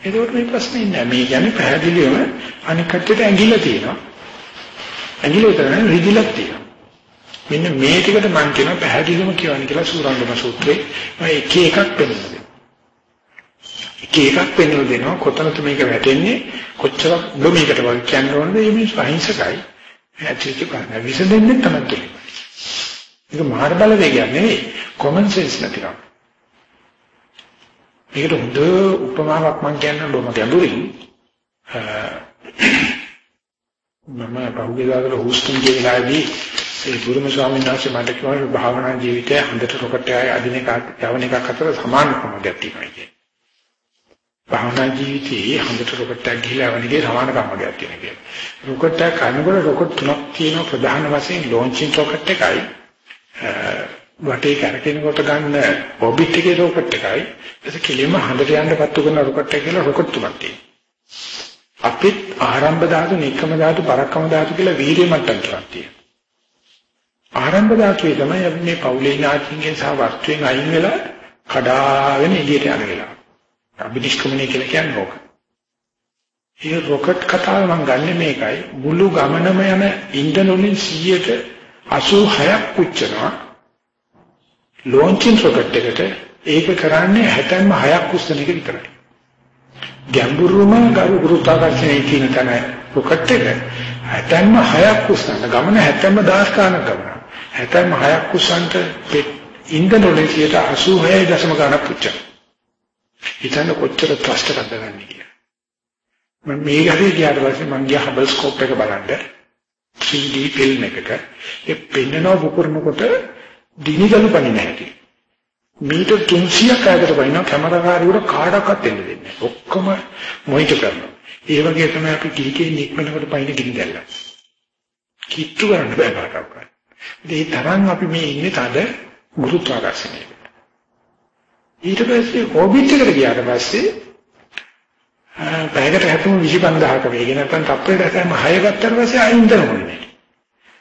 Speaker 2: ඒකෝට මේ ප්‍රශ්නේ නෑ. මේ කියන්නේ පැහැදිලිවම අනික් කට්ටියට ඇඟිල්ල තියෙනවා. ඇඟිල්ල විතරනේ රිදිලක් තියෙනවා. මෙන්න මේ ටිකට මම කියන පැහැදිලිවම කියවන්නේ කියලා සූරංගම සූත්‍රේ මම එක එකක් පෙන්නනවා. එක එකක් පෙන්වලා දෙනවා කොතනද මේක වැටෙන්නේ කොච්චර ඔබ මේකට වගේ කියන්න ඕනද මේ මිනිස් අහිංසකයි ඇත්තට කරන්නේ විසඳෙන්නේ තමයි කියන්නේ. ඒක මාර බලවේගයක් නෙවෙයි common sense නැතිනම්. මේකට හොඳ උපමාවක් මම කියන්නම් බොහොම ගැඹුරින් මම පහුගිය දාතර හුස්ටන් ගිය වෙලාවේදී ඒ බුදුම ස්වාමීන් වහන්සේ මට කිව්වා භාවනා ජීවිතය හොඳට රොකට් එකයි අදින එක යවන එකක් අතර සමානකමක් තියෙනවා කියන්නේ. භාවනා ජීවිතයේ හොඳට රොකට් එකක් ගිහිලා වනිගේ සමානකමක් තියෙනවා කියන්නේ. රොකට් එක කනකොට රොකට් තුනක් තියෙනවා ප්‍රධාන වශයෙන් ලොන්චින් රොකට් එකයි වටේ කරකිනකොට ගන්න ඔබිට් එකේ රොකට් එකයි ඒක කෙලින්ම හඳට යන්න පත්තු කරන රොකට් එක කියලා රොකට් තුනක් තියෙනවා. අපිත් ආරම්භ ධාතු, නික්කම ධාතු, පරක්කම ධාතු කියලා වීර්ය මට්ටම් තුනක් තියෙනවා. ආරම්භ ධාතුවේ තමයි අපි මේ පෞලේ නාටින්ගෙන් සහ වස්තුවෙන් අයින් වෙලා කඩාගෙන එළියට යන වෙලාව. අභිනිෂ්ක්‍මණය කියලා කියන්නේ ඕක. මේ රොකට් කතාව මම ගන්නෙ මේකයි මුළු ගමනම යන ඉන්ධන වලින් 86ක් පුච්චනවා ලොන්චින් රොකට් එකට ඒක කරන්නේ 76ක් උස්සන එක විතරයි. ගැඹුරුම ගරු ගුරුත්වාකර්ෂණයේ තියෙන තැන රොකට් එක 76ක් උස්සන ගමන 70000 ගණනක් ගමන. 76ක් උස්සන්ට ඉන්ධන වලින් 86.6 ගණනක් පුච්චන. හිතන්න කොච්චර ත්‍රස්ත කරගන්නේ කියලා. මම මේ ගහේ ගියාට පස්සේ මම ගියා හබල් ස්කෝප් එක බලන්න 3D ෆිල්ම් එකක ඒ පෙන්නන පුපුරනකොට දිනිගලු පණි නැහැ. මීටර් 300ක් ඈතට වයින්නවා කැමරාකාරයෙකුට කාටවත් එන්න දෙන්නේ නැහැ. ඔක්කොම මොනිටර් කරනවා. ඒ වගේ තමයි අපි කිරිකේ නික්මනකොට පයින් ගිනි දැල්ලා. කිට්ටු කරන්න බෑ කාටවත්. ඒ තරම් අපි මේ ඉන්නේ තද ගුරුත්වාකර්ෂණයක. ඊට පස්සේ ඕබිට් එකට ගියාට පස්සේ පැයකට හැතුම 25000ක වේගය නැත්නම් තප්පරයට හැතැම්ම 6 ගත්තට පස්සේ ආයෙත් දරන්නේ.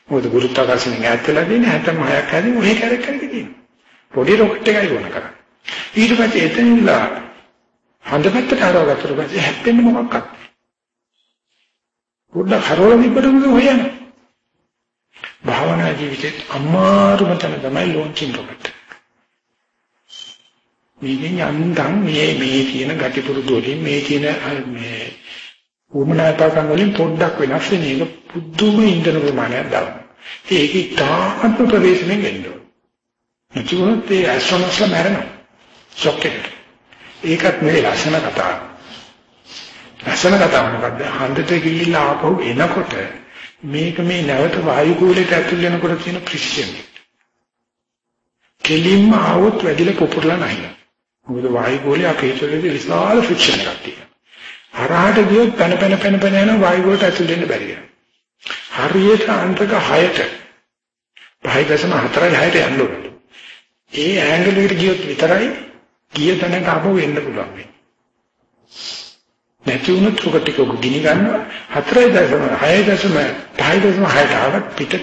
Speaker 2: මොකද ගුරුත්වාකර්ෂණයෙන් ඈත් වෙලා තියෙන්නේ හැතැම්ම 6ක් හැදී ඔහේ කැරක් කරගෙන තියෙනවා. පොඩි රොකට් එකයි වුණ කරන්නේ. ඊට පස්සේ එතනින්ලා හඳපැත්තට හරවගත්තට පස්සේ හැප්පෙන්නේ මොකක්ද? පොඩ්ඩක් හරවලා තිබ්බට හොයන්න. භාවනා ජීවිතේ අමාරුම තැන තමයි ලොන්චින් රොකට්. මේකෙන් යන්තම් මේ මේ තියෙන gati පුරුදු වලින් මේ තියෙන මේ උමනාපකම් වලින් පොඩ්ඩක් වෙනස් වෙන එක පුදුම ඉන්ධන ප්‍රමාණයක් දානවා. ඒක ඉතාමත් ප්‍රවේශමෙන් වෙන්න ඕන. නැතිවොත් ඒ ඇස්ට්‍රොනොට්ස්ලා මැරෙනවා. ෂොක් එකට. ඒකත් නෙවෙයි ලස්සන කතාව. ලස්සන කතාව මොකද්ද? හන්දට ගිහිල්ලා ආපහු එනකොට මේක මේ නැවත වායු කූලයට ඇතුල් වෙනකොට තියෙන ප්‍රිසිෂන් එක. කෙලින්ම ආවොත් වැඩිලා පුපුරලා නැහැ. මොකද වායු ගෝලයේ අපේ හිතේ විශාල ෆ්‍රික්ෂන් එකක් තියෙනවා. හරහාට ගියොත් පැන පැන පැන පැන යන වායු ගෝලයට ඇතුල් වෙන්න බැරි වෙනවා. හරියට අන්තක 6ට 5.4යි 6ට යන්න ඕනේ. ඒ ඇන්ගල් එකට ගියොත් විතරයි ගිය තැනට ආපහු එන්න පුළුවන් වෙන්නේ. නැති වුණොත් උක ටික ගිනි ගන්නවා 4.6 6.6 ආවත් පිට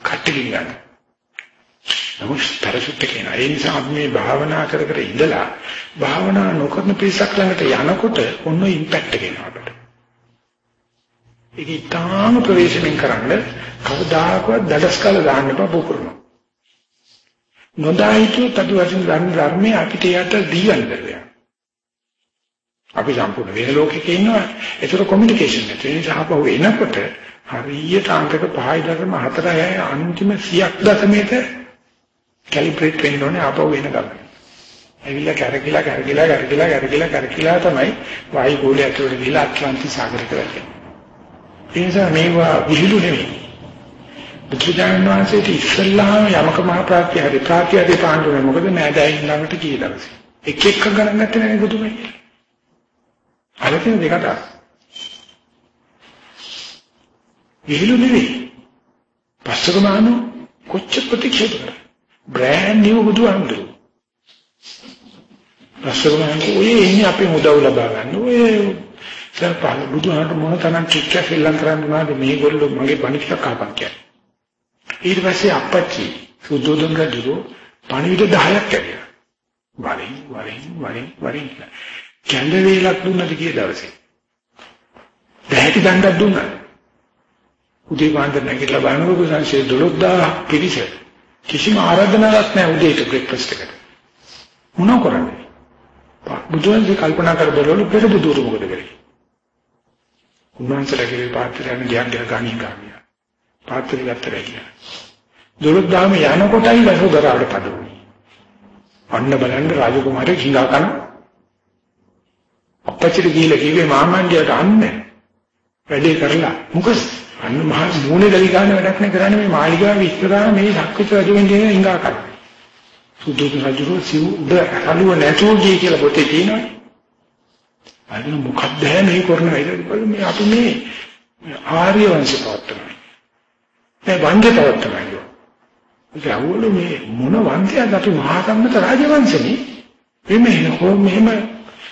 Speaker 2: කට්ට ගිනි ගන්නවා. නමුත් පරිසුත් කියන ඒ නිසා අපි මේ භාවනා කර කර ඉඳලා භාවනා නොකරන පිරිසක් ළඟට යනකොට ඔන්න ඉම්පැක්ට් එක එනවා අපිට. ඒක ඊටාම ප්‍රවේශමෙන් කරන්න කවදාකවත් දඩස්කල දාන්න එපා පුපුරනවා. නොදායිතු තදු වශයෙන් ධර්ම ධර්මයේ අපිට යට දීවන්න බැහැ. අපි සම්පූර්ණ වෙන ලෝකෙක ඉන්නවා. ඒතර කොමියුනිකේෂන් එක. ඒ නිසා අපව එනකොට හරියට අංකක 5.4යි අන්තිම 100ක් දශමයක කැලිබ්‍රේට් වෙන්න ඕනේ ආපහු වෙන ගමන. ඇවිල්ලා කරකිලා කරකිලා කරකිලා කරකිලා කරකිලා තමයි වායු ගෝලය ඇතුළට ගිහලා ඇට්ලන්ටික් සාගරයට වැටෙන්නේ. ඒ නිසා මේවා විහිළු නෙවෙයි. බුදුජානක වහන්සේට ඉස්සල්ලාම යමක මහ ප්‍රාත්‍ය හරි ප්‍රාත්‍ය හරි පාණ්ඩුනේ මොකද නෑදෑයින් ළඟට කී දවසේ. එක එක ගණන් ගත්තේ නෑ බුදුමයි. අරකින් දෙකට. විහිළු නෙවෙයි. පස්සකමානු කොච්චර ප්‍රතික්ෂේප කරා. brand new බුදුහාමුදුරු. රසගුණයන් ඔය ඉන්නේ අපි මුදව් ලබා ගන්න. ඔය සර්පල් බුදුහාමුදුරු මොන තරම් චිත්ත ෆිල්ලම් කරන්න උනාද මේගොල්ලෝ මගේ බණික කපන් කියන්නේ. ඊට පස්සේ අපච්චි සුද්ධෝදන රජු පණිවිඩ 10ක් කැරියා. වරින් වරින් වරින් වරින් කැඳ වේලක් දුන්නද කිය දවසේ. දැහැටි දණ්ඩක් දුන්නා. උදේ පාන්දර නැගිටලා බලනකොට සංශය 12000 පිරිස කිසිම ආරාධනාවක් නැහැ උදේට බ්‍රෙක්ෆාස්ට් එකට. මොනව කරන්නේ? බුදුන්සේ කල්පනා කර බලවලු පෙර බුදුරු මොකද කරේ? උන්වහන්සේලා කිව්වේ පාත්‍රයන් ගියන් ගිය ගණින් ගාමියා. පාත්‍රය ගත්තා කියලා. දොළොස් දාම යනකොටයි වසුදරාවට පදුනේ. අන්න බලන්න රාජකුමාරේ හිඟා කන අපච්චිට ගිහිල්ලා කිව්වේ මාමණ්ඩියට අන්න වැඩේ කරලා මොකද අන්න මහ මූණේ දලි ගන්න වැඩක් නේ කරන්නේ මේ මාලිගාව ඉස්සරහා මේ සක්විත රජුගෙන් දෙන ඉංගා කරා. සුදුසු රජු සිව් උඩ අලුව නැතුව ගියේ කියලා පොතේ තියෙනවා. අන්න මොකක්ද මේ කරන වැඩ මේ අපි මේ ආර්ය වංශ පවත්තනවා. මේ වංශ පවත්තනවා. ඒක අවුල මේ මොන වංශයක්ද අපි මහා සම්මත රාජවංශනේ. මේ හෝ මෙහෙම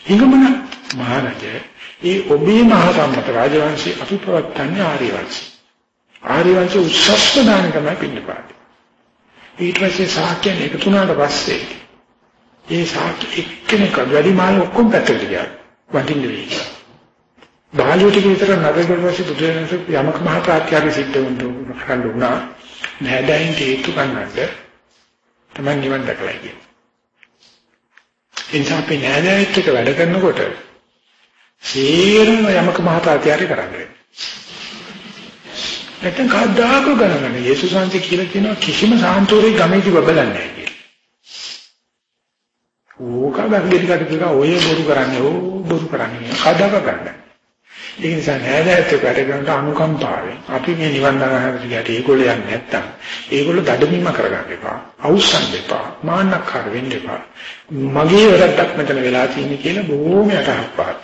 Speaker 2: හිඟමන මහරජා ඒ ඔබේ මහා සම්මත රාජවංශي අපි පවත්න්නේ ආර්ය වංශي. ආර්ය වංශ උස්සස්ම දාන තමයි පින්නපාත. ඊට පස්සේ සාක්‍යයන් එකතු වුණාට පස්සේ ඒ සාක්‍ය එක්කෙනෙක් වැඩි මාළු ඔක්කොම පැත්තට ගියා. වටින්න වෙයි. බාලියට විතර නරගලවසි බුදුරජාණන් යමක මහා ප්‍රාත්‍යාරි සිද්ධ වුණා කරන්න උනා. නෑදෑයින් හේතු ගන්නට තමයි නිවන් දැකලා කියන්නේ. එනිසා අපි නෑදෑයෙක් එක්ක වැඩ කරනකොට සේරම යමක මහතාතියරි කරන්නේ. නැත්නම් කවදාක ගණනන්නේ යේසුස් වහන්සේ කියලා කියනවා කිසිම සාන්තෝරේ ගමේදී බබලන්නේ නැහැ කියලා. ඕක ගංගෙඩි කටක ඔය බොරු කරන්නේ ඕ බොරු කරන්නේ කවදාක ගන්න. ඒ නිසා නෑදෑයත් වැඩ කරනට අනුකම්පාවෙන් අපි මේ නිවන් දකින්න ගැට ඒගොල්ලෝ යන්නේ නැත්තම් ඒගොල්ලෝ දඩමීම කරගන්න එපා. අවුස්සන් එපා. මාන්නක්කාර වෙන්න එපා. මගේ වැරද්දක් මෙතන වෙලා තියෙන්නේ කියලා බොහොම යටහත් පාත්.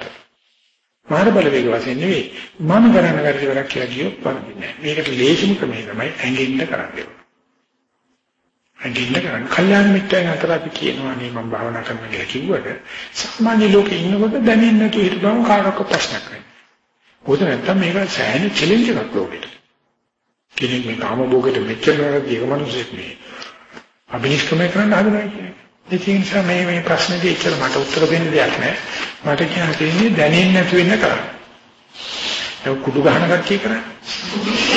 Speaker 2: මාන බලවේග වශයෙන් නෙවෙයි මම කරන වැඩ ඉවරක් කියලා කියොත් පරදින්නේ නැහැ. මේකට ලේසිම ක්‍රමය තමයි ඇඟෙන්න කරන්නේ. ඇඟෙන්න කරන්නේ. කල්යාණ මිත්‍රයන් අතර අපි කියනවා නේ මම භාවනා කරනවා කියලා කිව්වට සාමාන්‍ය ලෝකේ ඉන්නකොට දැනෙන්නේ නැතුව හිටපුවම කාටවත් ප්‍රශ්නයක් නැහැ. මොකද නැත්තම් මේක සෑහෙන චැලෙන්ජ් එකක් ලෝකෙට. කෙනෙක් මේ කාම භෝගයට මෙච්චර නරක එක මිනිසෙක් මේ අභිනිෂ්ක්‍රමය කරන්න හදනවා කියන්නේ. ඒ නිසා මේ මේ ප්‍රශ්නේදී ඉතල මට උත්තර දෙන්න දෙයක් නැහැ. මට කියන්න තියෙන්නේ දැනෙන්නේ නැතු වෙන්න කරන්න. ඒක කුඩු ගහන කට්ටිය කරන්නේ.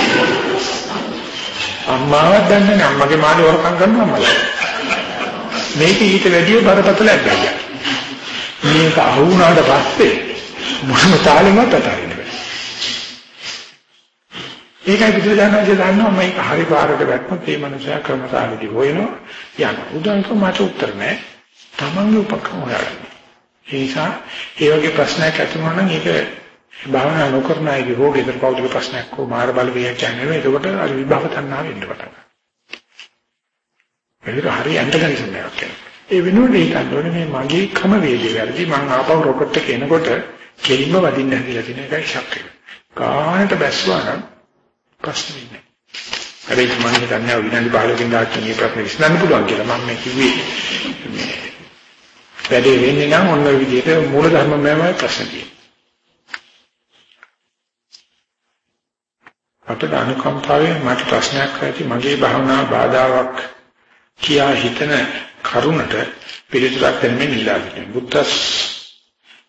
Speaker 2: අම්මාවත් දන්නේ නැහැ අම්මගේ මාළේ වරකම් කරනවා අම්මලා. මේක ඊට වැඩිය බරපතලක් ගියා. මේක අහු වුණාට පස්සේ මොනම තාලෙමත් අතාරින්න බෑ. ඒකයි බුදුදහමේ දන්නවා මේක හරි පාරට වැටුනොත් මේ මනුස්සයා ක්‍රමසාරදී හොයනවා යන උදාහරණයක් මට උත්තර නැහැ. තමන්ගේ උපක්‍රම හොයාගන්න. ඒ නිසා ඒ වගේ ප්‍රශ්නයක් ඇති වුණා නම් ඒක භාවනා නොකරන අයගේ රෝගයකට පෞද්ගලික ප්‍රශ්නයක් හෝ මාර බලවේගයක් කියන්නේ ඒකට අර විභව තණ්හාව වෙන්න පටන් ගන්නවා. ඒක හරි ඇන්ටගනිසම් එකක් කියන්නේ. ඒ වෙනුවට ඒක අඳුරන්නේ මේ මගේ ක්‍රම වේදේ වැඩි මම ආපහු රොකට් එක එනකොට කෙලින්ම වදින්න හැදිලා තියෙන එකයි ශක්තිය. කාණට බැස්සුවා නම් ප්‍රශ්න නෑ. හැබැයි මම හිතන්නේ විනාඩි 15කින් දාට මේ ප්‍රශ්නේ විසඳන්න පුළුවන් කියලා මම මේ කිව්වේ මේ වැඩේ වෙන්නේ නම් ඔන්න ඔය විදිහට මූල ධර්මමයමයි ප්‍රශ්න තියෙන්නේ. අපිට අනුකම්පාවෙන් මට ප්‍රශ්නයක් ඇති මගේ භාවනා බාධාවක් කියා හිතන කරුණට පිළිතුරක් දෙන්න ඉල්ලා සිටිනවා. බුද්ධස්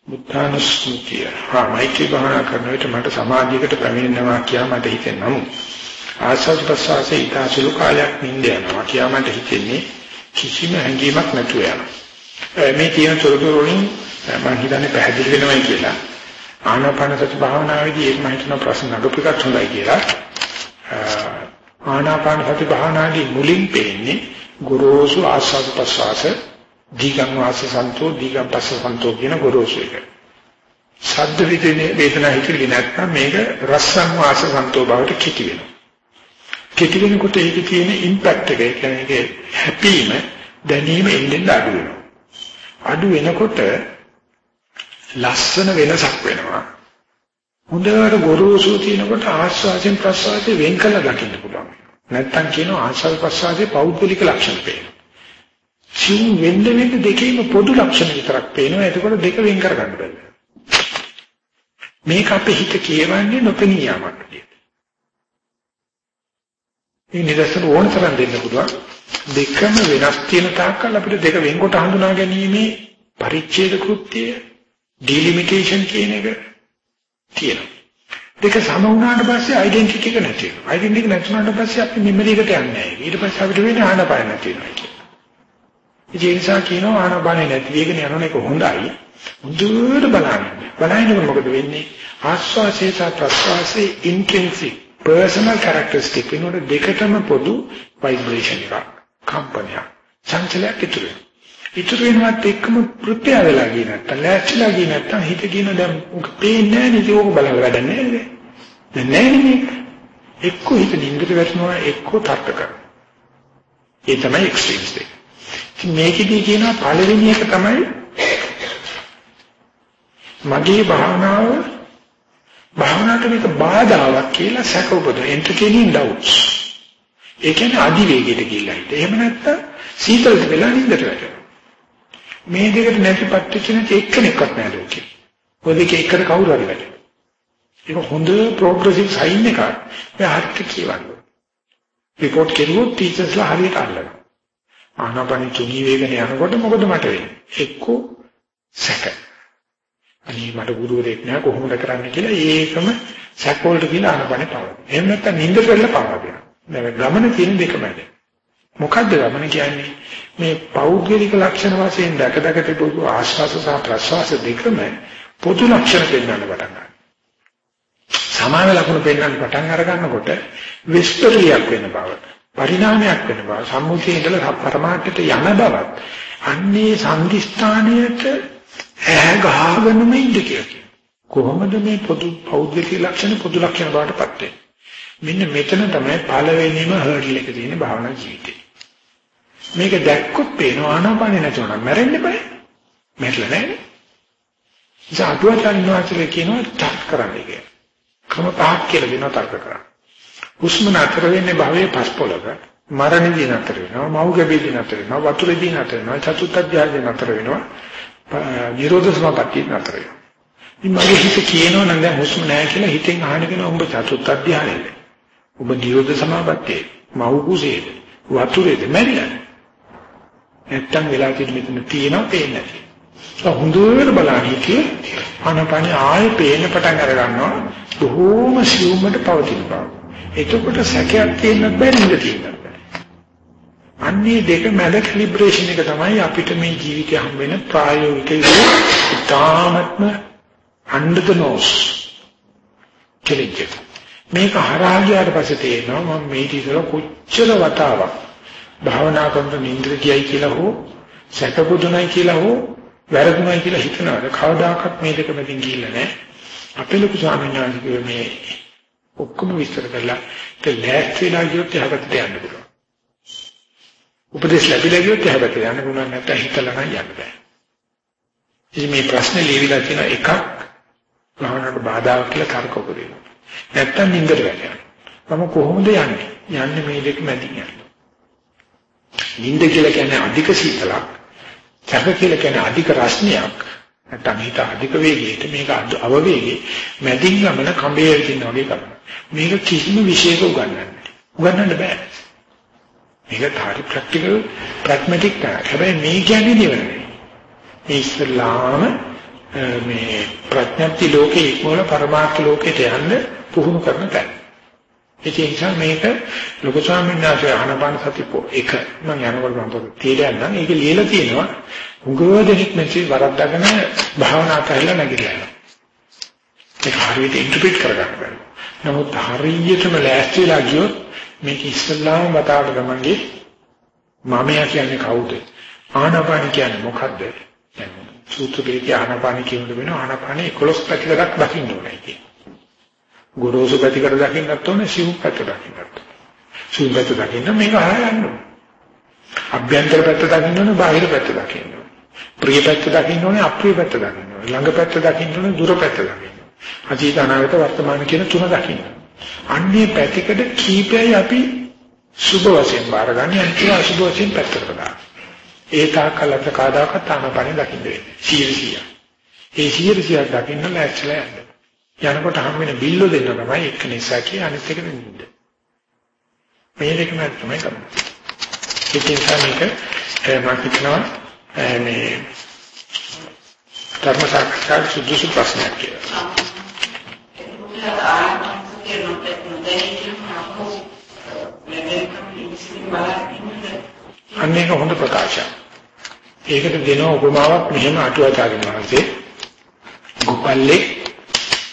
Speaker 2: බුද්ධානුස්මෘතිය. හා මෛත්‍රී භාවනා කරන විට මට සමාධියකට පැමිණෙනවා කියා මට හිතෙනවා. ආස්වාද ප්‍රසආසයේ ඊටසලු කාලයක් නිින්ද යනවා කියා මට හිතෙන්නේ කිසිම හැඟීමක් නැතුව යනවා. මේ තියෙන තොරතුරු වලින් මම හිතන්නේ පැහැදිලි වෙනවයි කියලා. ආනාපාන සති භාවනාවේදී ඒක මම හිතන ප්‍රශ්න නඩුපිකත් හොඳයි කියලා. ආනාපාන සති භාවනාවේ මුලින් පෙන්නේ ගුරුසු ආස්වාද ප්‍රසආස දීගං වාස සන්තෝ දීගං පස්ස සන්තෝ කියන ගුරුසු එක. ශබ්ද විදිනේ වේදනා හිතෙන්නේ නැත්නම් මේක රස්සං වාස සන්තෝ බවට කිටි වෙනවා. කිටි වෙනකොට ඒකේ තියෙන ඉම්පැක්ට් එක කියන්නේ හැපීම දැනීම එන්නේ අඩු වෙනවා. අඩු වෙනකොට ලස්සන වෙනසක් වෙනවා. හොඳට ගොරෝසු තියෙනකොට ආස්වාදයෙන් ප්‍රසවාසයෙන් වෙන් කළ දකින්න පුළුවන්. නැත්තම් කියනවා ආස්වාද ප්‍රසවාසයේ පෞද්ගලික ලක්ෂණ පේනවා. සිව් වෙන්න වෙන්න දෙකේම පොදු ලක්ෂණ විතරක් පේනවා. එතකොට දෙක වෙන් කර ගන්න බැහැ. මේක අපේ හිත කියවන්නේ නොපෙනී යාමක් කියලා. මේ නිදර්ශන ඕන තරම් දෙන්න පුළුවන්. දෙකම වෙනස් තියෙන තාක්කල් අපිට දෙක වෙන්කොට හඳුනා ගැනීමේ පරිච්ඡේද කෘත්‍යය ඩිලිමිටේෂන් කියන එක තියෙනවා. දෙක සම වුණාට පස්සේ ඩෙන්ටිටි එක නැති වෙනවා. ඩෙන්ටිටි එක නැති වුණාට පස්සේ අපි මෙමරි එකට යන්නේ නැහැ. ඊට පස්සේ අපිට වෙන්නේ ආනපාන නැති වෙනවා කියන්නේ. ඒ නිසා කියනවා ආනපාන නැති වෙගෙන යන එක හොඳයි. හොඳට බලන්න. බලනකොට මොකද වෙන්නේ? ආස්වාසේ සහ ප්‍රස්වාසේ ඉන්ට්‍රින්සික් personal characteristic වෙනකොට දෙකටම පොදු vibration එකක්. කම්පනයක්. චංචලයක් ඉතුරු වෙනවා. ඉතුරු වෙනවත් එක්කම ප්‍රත්‍ය වෙලා ගියේ නැත්තම් ලෑස්තිලා ගියේ නැත්තම් හිත කියන දැන් උක පේන්නේ නැහැ නේද ඕක බලන්න වැඩ නැහැ නේද? දැන් නැහැ නේද? එක්ක හිත නින්දට වැටෙනවා එක්ක තර්ක කරනවා. ඒ තමයි එක්ස්ට්‍රීම්ස් දෙක. ඉතින් මේකෙදී කියනවා පළවෙනි එක තමයි මගේ භාවනාව භාවනාවට මේක බාධාවක් කියලා සැක උපදව entertaining doubts. ඒ කියන්නේ අධිවේගයට ගිහිල්ලා හිට. එහෙම නැත්නම් සීතලට වෙලා නින්දට වැටෙනවා. මේ දෙකට නැතිපත් වෙච්ච නැති එක්කෙනෙක්වත් නැහැ ලෝකේ. ඔය දෙක එකට කවුරු හරි වැටෙනවා. ඒක හොඳ ප්‍රෝග්‍රෙසිව් සයින් එකක්. ඒ හරියට කියවන්න. රිපෝට් කෙරුවොත් ටීචර්ස්ලා හරියට අල්ලනවා. ආනාපානි තුනී වේගන යනකොට මොකද මට වෙන්නේ? එක්කෝ සැක. අනේ මට ගුරුවරයෙක් නෑ කොහොමද කරන්න කියලා ඒකම සැක වලට කියලා ආනාපානේ පාවන. එහෙම නැත්නම් නිින්දට වෙලා පාවනවා. දැන් ගමන තියෙන දෙකමද. මොකද්ද ගමන කියන්නේ? මේ පෞද්ගලික ලක්ෂණ වශයෙන් දැක දැක තිබුණු ආශ්වාස සහ ප්‍රශ්වාස දෙකම පොදු ලක්ෂණ පෙන්වන්න පටන් ගන්නවා. සමාන ලක්ෂණ පෙන්වන්න පටන් අර ගන්නකොට විස්තරියක් වෙන බව, පරිණාමයක් වෙන බව, සම්මුතියේ ඉඳලා පරමාර්ථයට යන බවත් අන්නේ සංදිස්ථානයට ඇහැ ගහගෙනම ඉඳ කියලා. කොහොමද මේ පොදු පෞද්ගලික ලක්ෂණ පොදු ලක්ෂණ බවට පත් වෙන්නේ? මෙන්න මෙතන තමයි පළවෙනිම හර්ඩල් එක තියෙන භාවනා ජීවිතේ. මේක දැක්කොත් පේනවා ආනාපානෙ නැතුණා මැරෙන්න බෑ. මැරෙලා නැහැ. ජාතුවචන්වාචලේ කියනවා තර්ක කරන්න කියලා. ක්‍රම පහක් කියලා දෙනවා තර්ක කරන්න. හුස්ම නතර වෙන්නේ භවයේ පස්පොලක. මරණදී නතර වෙනවා, මෞගබේදී නතර වෙනවා, වතුරේදී නතර වෙනවා, චතුත්ථ ධ්‍යානයේ නතර වෙනවා, නිරෝධ සමාපත්තිය නතර වෙනවා. ඉතින් මගේ හිත කියනවා නම් දැන් හුස්ම නැහැ කියලා හිතෙන් අහන කෙනා උඹ චතුත්ථ ධ්‍යානෙද? ඔබ නිරෝධ සමාපත්තියේ මව් කුසේද වතුරේද මැරිලා නැත්තම් වෙලා තියෙන මෙතන තියෙනවා පේන්නේ නැහැ. ඒක හොඳට බලන්නේ ආනපන ආයේ පේන්න පටන් අර ගන්නවා බොහෝම සියුම්මට පවතින බව. එතකොට සැකයක් තියෙන්න බැරි නේද තියෙනවා. අන්නේ දෙක මැද කැලිබ්‍රේෂන් එක තමයි අපිට මේ ජීවිතය හම් වෙන ප්‍රායෝගික ඉතාමත්ම under the nose challenge මේක හරහා ගියාට පස්සේ තේරෙනවා මම මේ ටිකල කොච්චර වතාවක් භාවනා කරන නින්ද්‍ර කියයි කියලා හෝ සැකපොදුනයි කියලා හෝ වැරදුනයි කියලා හිතනවාද කවදාකවත් මේ දෙක මැදින් ගිහිල්ලා නැහැ අපේ ලොකු ස්වාමීන් වහන්සේ මේ ඔක්කොම විස්තර කරලා ඒක ලෑස්තිලා ගියොත් යහපතට යන්න පුළුවන් උපදේශ ලැබිලා ගියොත් යහපතට යන්න පුළුවන් නැත්නම් හිතලා නම් යන්න බෑ ඉතින් මේ ප්‍රශ්නේ ලියවිලා තියෙන එකක් භාවනාවට බාධාවක් කියලා තර්ක උපදිනවා නැත්තම් නින්දට වැටෙනවා. මම කොහොමද යන්නේ? යන්නේ මේ දෙක මැදින් යනවා. නිින්ද කියලා කියන්නේ අධික සීතලක්. සැප කියලා කියන්නේ අධික රස්නියක්. නැත්නම් හිත අධික වේගයකට මේක අවවේගේ මැදින් ගමන කඹේ විදින වගේ කරනවා. මේක කිසිම විශේෂ උගන්වන්නේ උගන්වන්න බෑ. මේක හරි ප්‍රැක්ටිකල් ප්‍රැග්මැටික් තමයි. හැබැයි මේ කියන්නේ නිවන නෙවෙයි. මේ ඉස්ලාම මේ ප්‍රඥප්ති ලෝකේ ඉක්මවල පරමාර්ථ ලෝකයට යන්න පුහුණු කරන තැන. ඒ නිසා මේක ලොකු ස්වාමීන් වහන්සේ ආනපාන සතිපෝ එක මම යනකොට මම පොත තීරයක් නම් ඒක ලියලා තියෙනවා. උගෝදෙනෙක් මෙච්චි වරද්දාගෙන භාවනා කරලා නැගිටලා යනවා. ඒක හරියට ඉන්ටර්ප්‍රීට් කරගන්න බෑ. නමුත් හරියටම ලෑස්ති වෙලා ගියොත් මේක ඉස්ලාම වතාවට ගමන්ගේ මමයා කියන්නේ කවුද? ආනාපාන කියන්නේ මොකද්ද? සූත්‍ර පිළිකේ ආනාපාන කියනකොට වෙන ආනාපාන 11 පැතිකඩක් දකින්න ඕනේ කියන්නේ. ගොරෝසු පැතිකඩ දකින්නත් ඕනේ සිව් පැත්ත දකින්නත් ඕනේ. සිව් පැත්ත දකින්න මේක අහයන්න ඕනේ. අභ්‍යන්තර පැත්ත දකින්න ඕනේ බාහිර පැත්ත දකින්න ඕනේ. ප්‍රිය පැත්ත දකින්න ඕනේ අප්‍රිය පැත්ත දකින්න ඕනේ. ළඟ පැත්ත දකින්න ඕනේ දුර පැත්ත දකින්න ඕනේ. අතීත අනාගත වර්තමාන කියන තුන දකින්න. අන්නේ පැතිකඩ කීපයයි අපි සුභ වශයෙන් බාරගන්නේ අනිත් අසුභ වශයෙන් පැත්තකට දානවා. ඒ තාකලත කාදාකත් ආනපනෙ දකින්න වෙන්නේ. 100 ඒ 100 දකින්න ලෑස්තිලා යන්න. යනකොට හම් වෙන බිල්ල දෙන්න තමයි එක නිසා කිය අනිත් එක නින්ද. මේ දෙකම තමයි කරන්නේ. ඒක නිසා මේක මම හිතනවා මේ ධර්ම සාකච්ඡා සුදුසු ප්‍රශ්නයක් කියලා. අනේක හොඳ ප්‍රකාශයක්. ඒකට දෙන උපමාවක් මෙහෙම අටුවාචාර්ය වහන්සේ ගොපල්ලේ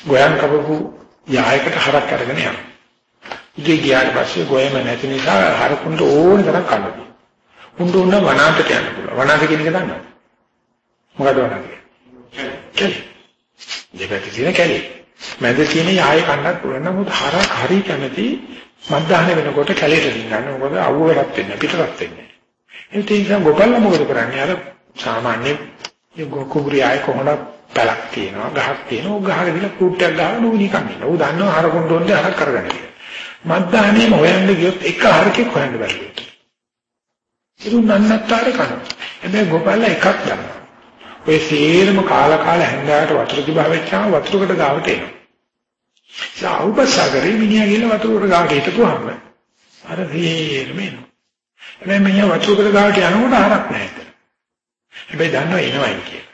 Speaker 2: ගෝයන් කපපු යායකට හරක් අරගෙන යනවා. ඉතින් ගියාට පස්සේ ගෝයම නැති නිසා හරකුන්ට ඕන තරම් කන්න උන්ට උන්න වනාන්තට යන්න පුළුවන්. වනාන්ත කියන එක දන්නවද? මොකද වනාන්ත? කැලේ. දෙපැත්තේ තියෙන කැලේ. මැද තියෙන යාය කන්නත් පුළුවන්. නමුත් හරක් හරි කැමති මත්දාහන වෙනකොට කැලේට දින්නන්න. මොකද අවුව වෙලක් වෙන්නේ පිටරත් වෙන්නේ. ඒ නිසා ගොපල්ලා මොකද කරන්නේ? අර සාමාන්‍ය කුකුරි ආය කොහොමද පැලක් තියෙනවා ගහක් තියෙනවා ਉਹ ගහක දින කුට්ටයක් ගහන ඌ නිකන් ඉන්න. ඌ දන්නවා හරකුන් දොන්නේ හරක් කරගන්න කියලා. මත්දාහනේම හොයන්න ගියොත් එක හරකෙක් හොයන්න බැහැ. ඉරු නන්නත්තර කන. හැබැයි ගෝපාල එකක් ගන්නවා. ඔය සේරම කාලා කාලා හැංගාට වතුර දිබා වෙච්චාම වතුරකට ගාවට එනවා. සාඋපසගරේ මිනිහා ගිහලා වතුරකට ගාවට හිටපුවාම අර සේරම එනවා. හැබැයි මිනිහා වතුරකට ගාවට යනකොට හරක් නැහැ. හැබැයි දන්නවා එනවයි කියලා.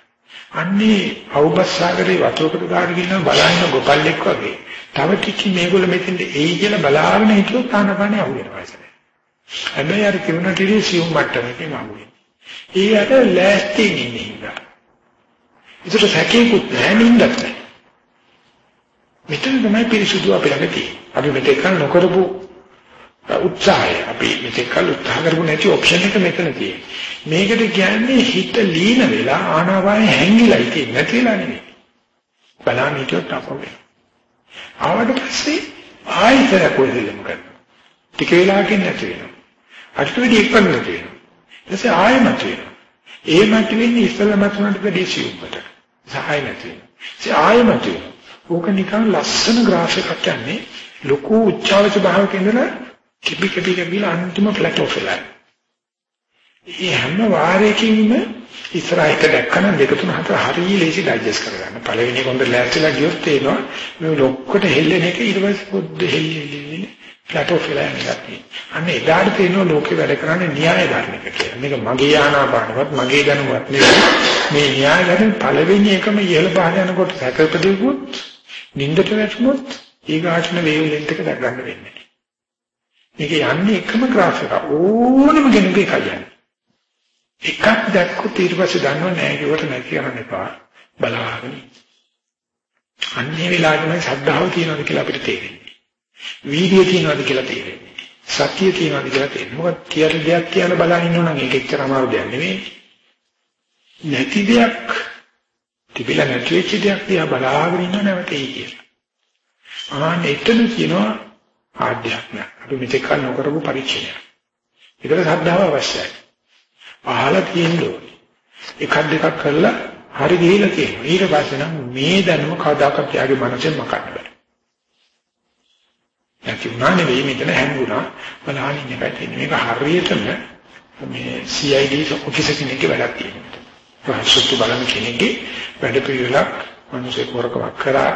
Speaker 2: අන්නේ අවබස්සාගරේ වතුරකට ගාඩ ගින්න බලන්න ගොපල්ලෙක් වගේ. තව කිසි මේගොල්ල මෙතෙන්ද එයි කියලා බලාගෙන හිටියොත් ආනපනේ අහු වෙනවා ඉතින්. හැබැයි අර කිරුණටිලි සියුම් මට්ටමකින් අහු වෙනවා. ඒ අර ලෑස්ති ඉන්නේ ඉඳලා. ඒකට සැකේකුත් නැහැ නින්දත් නැහැ. මෙතන තමයි පිරිසුදු අපේ ළඟ තියෙන්නේ. අපි මෙතෙක් නොකරපු උත්සාහය අපි මෙතෙක් කල උත්සාහ කරපු නැති ඔප්ෂන් එක මෙතන තියෙන්නේ. මේකට කියන්නේ හිත ලීන වෙලා ආනාපානෙ හැංගිලා ඉතින් නැතිලා නෙමෙයි. බලන්න හිටියොත් අපෝගේ. ආවට පස්සේ ආයතන කොහෙදම කරනවා. ටික වෙලාවකින් නැති වෙනවා. අට වෙඩි එක්කම නැති වෙනවා. ඊටසේ ආයෙමත් වෙනවා. ඒ මත වෙන්නේ ඉස්සෙල්ලා මතුනට දෙසියුම්කට. සහාය නැති වෙනවා. ඒ ආයෙමත් වෙනවා. ඕක නිකන් ලස්සන ග්‍රාෆ් එකක් කියන්නේ ලොකු උච්චාවච භාවක ඉඳලා කිපි කිපි කිපිලා අන්තිම ප්ලැටෝ වෙලා. ඒ හැම වාරයකින්ම ඉස්සරහට දැක්කම දෙක තුන හතර හරිය ලේසි ඩයිජස්ට් කරගන්න. පළවෙනි කොන්ද ලෑස්තිලා ගියොත් තේනවා මේ ලොක්කොට හෙල්ලෙන එක ඊට පස්සේ පොඩ්ඩ හෙල්ලෙන්නේ ප්ලැටෝ වෙලා යනවා. අන්න එදාට තේනවා ලෝකේ වැඩ කරන්නේ න්‍යාය ධර්මික කියලා. මේක මගේ ආනාපානවත් මගේ දැනුමත් නෙවෙයි. මේ න්‍යාය ධර්ම පළවෙනි එකම ඉහළ පහළ යනකොට සැකපදෙකුත් නින්දට වැටුනොත් ඊගාටන වේව් ලෙන්ත් එක දක් ගන්න වෙන්නේ. මේක යන්නේ එකම ග්‍රාෆ් එක. ඕනම කෙනෙකුගේ කයන්නේ. එකක් දැක්කොත් ඊට පස්සේ දන්නව නෑ ඒකට නැති කරන්න එපා. බලාගෙන. අන්නේ වෙලාවෙම ශ්‍රද්ධාව තියනවාද කියලා අපිට තේරෙන්නේ. වීර්යය තියනවාද කියලා තේරෙන්නේ. සතිය තියනවාද කියලා තේරෙන්නේ. මොකද කියලා දෙයක් කියලා බලන් ඉන්නවා නම් ඒක එච්චර අමාරු දෙයක් නෙමෙයි. නැති දෙයක් තිබිලා නැති වෙච්ච දෙයක් දිහා බලාගෙන ඉන්න නැවතේ කියලා. ආන්න එතන කියනවා ආධ්‍යාත්මය. අපි මෙතෙක් කල නොකරපු පරීක්ෂණයක්. ඒකට ශ්‍රද්ධාව අවශ්‍යයි. අහලා තියෙන්න ඕනේ. එකක් දෙකක් කරලා හරි ගිහිලා තියෙනවා. ඊට පස්සේ නම් මේ දැනුම කවදාකවත් යාගේ මනසෙන් මකන්න බෑ. නැති වුණා නෙවෙයි මෙතන හැංගුණා. බලහන් ඉන්න එකයි තියෙන්නේ. මේක හරියටම මේ CID ඔෆිස් කෙනෙක්ගේ වැඩක් තියෙනවා. රහසුතු බලන කෙනෙක්ගේ වැඩ පිළිවෙලක් මිනිස්සේ කරකවක් කරා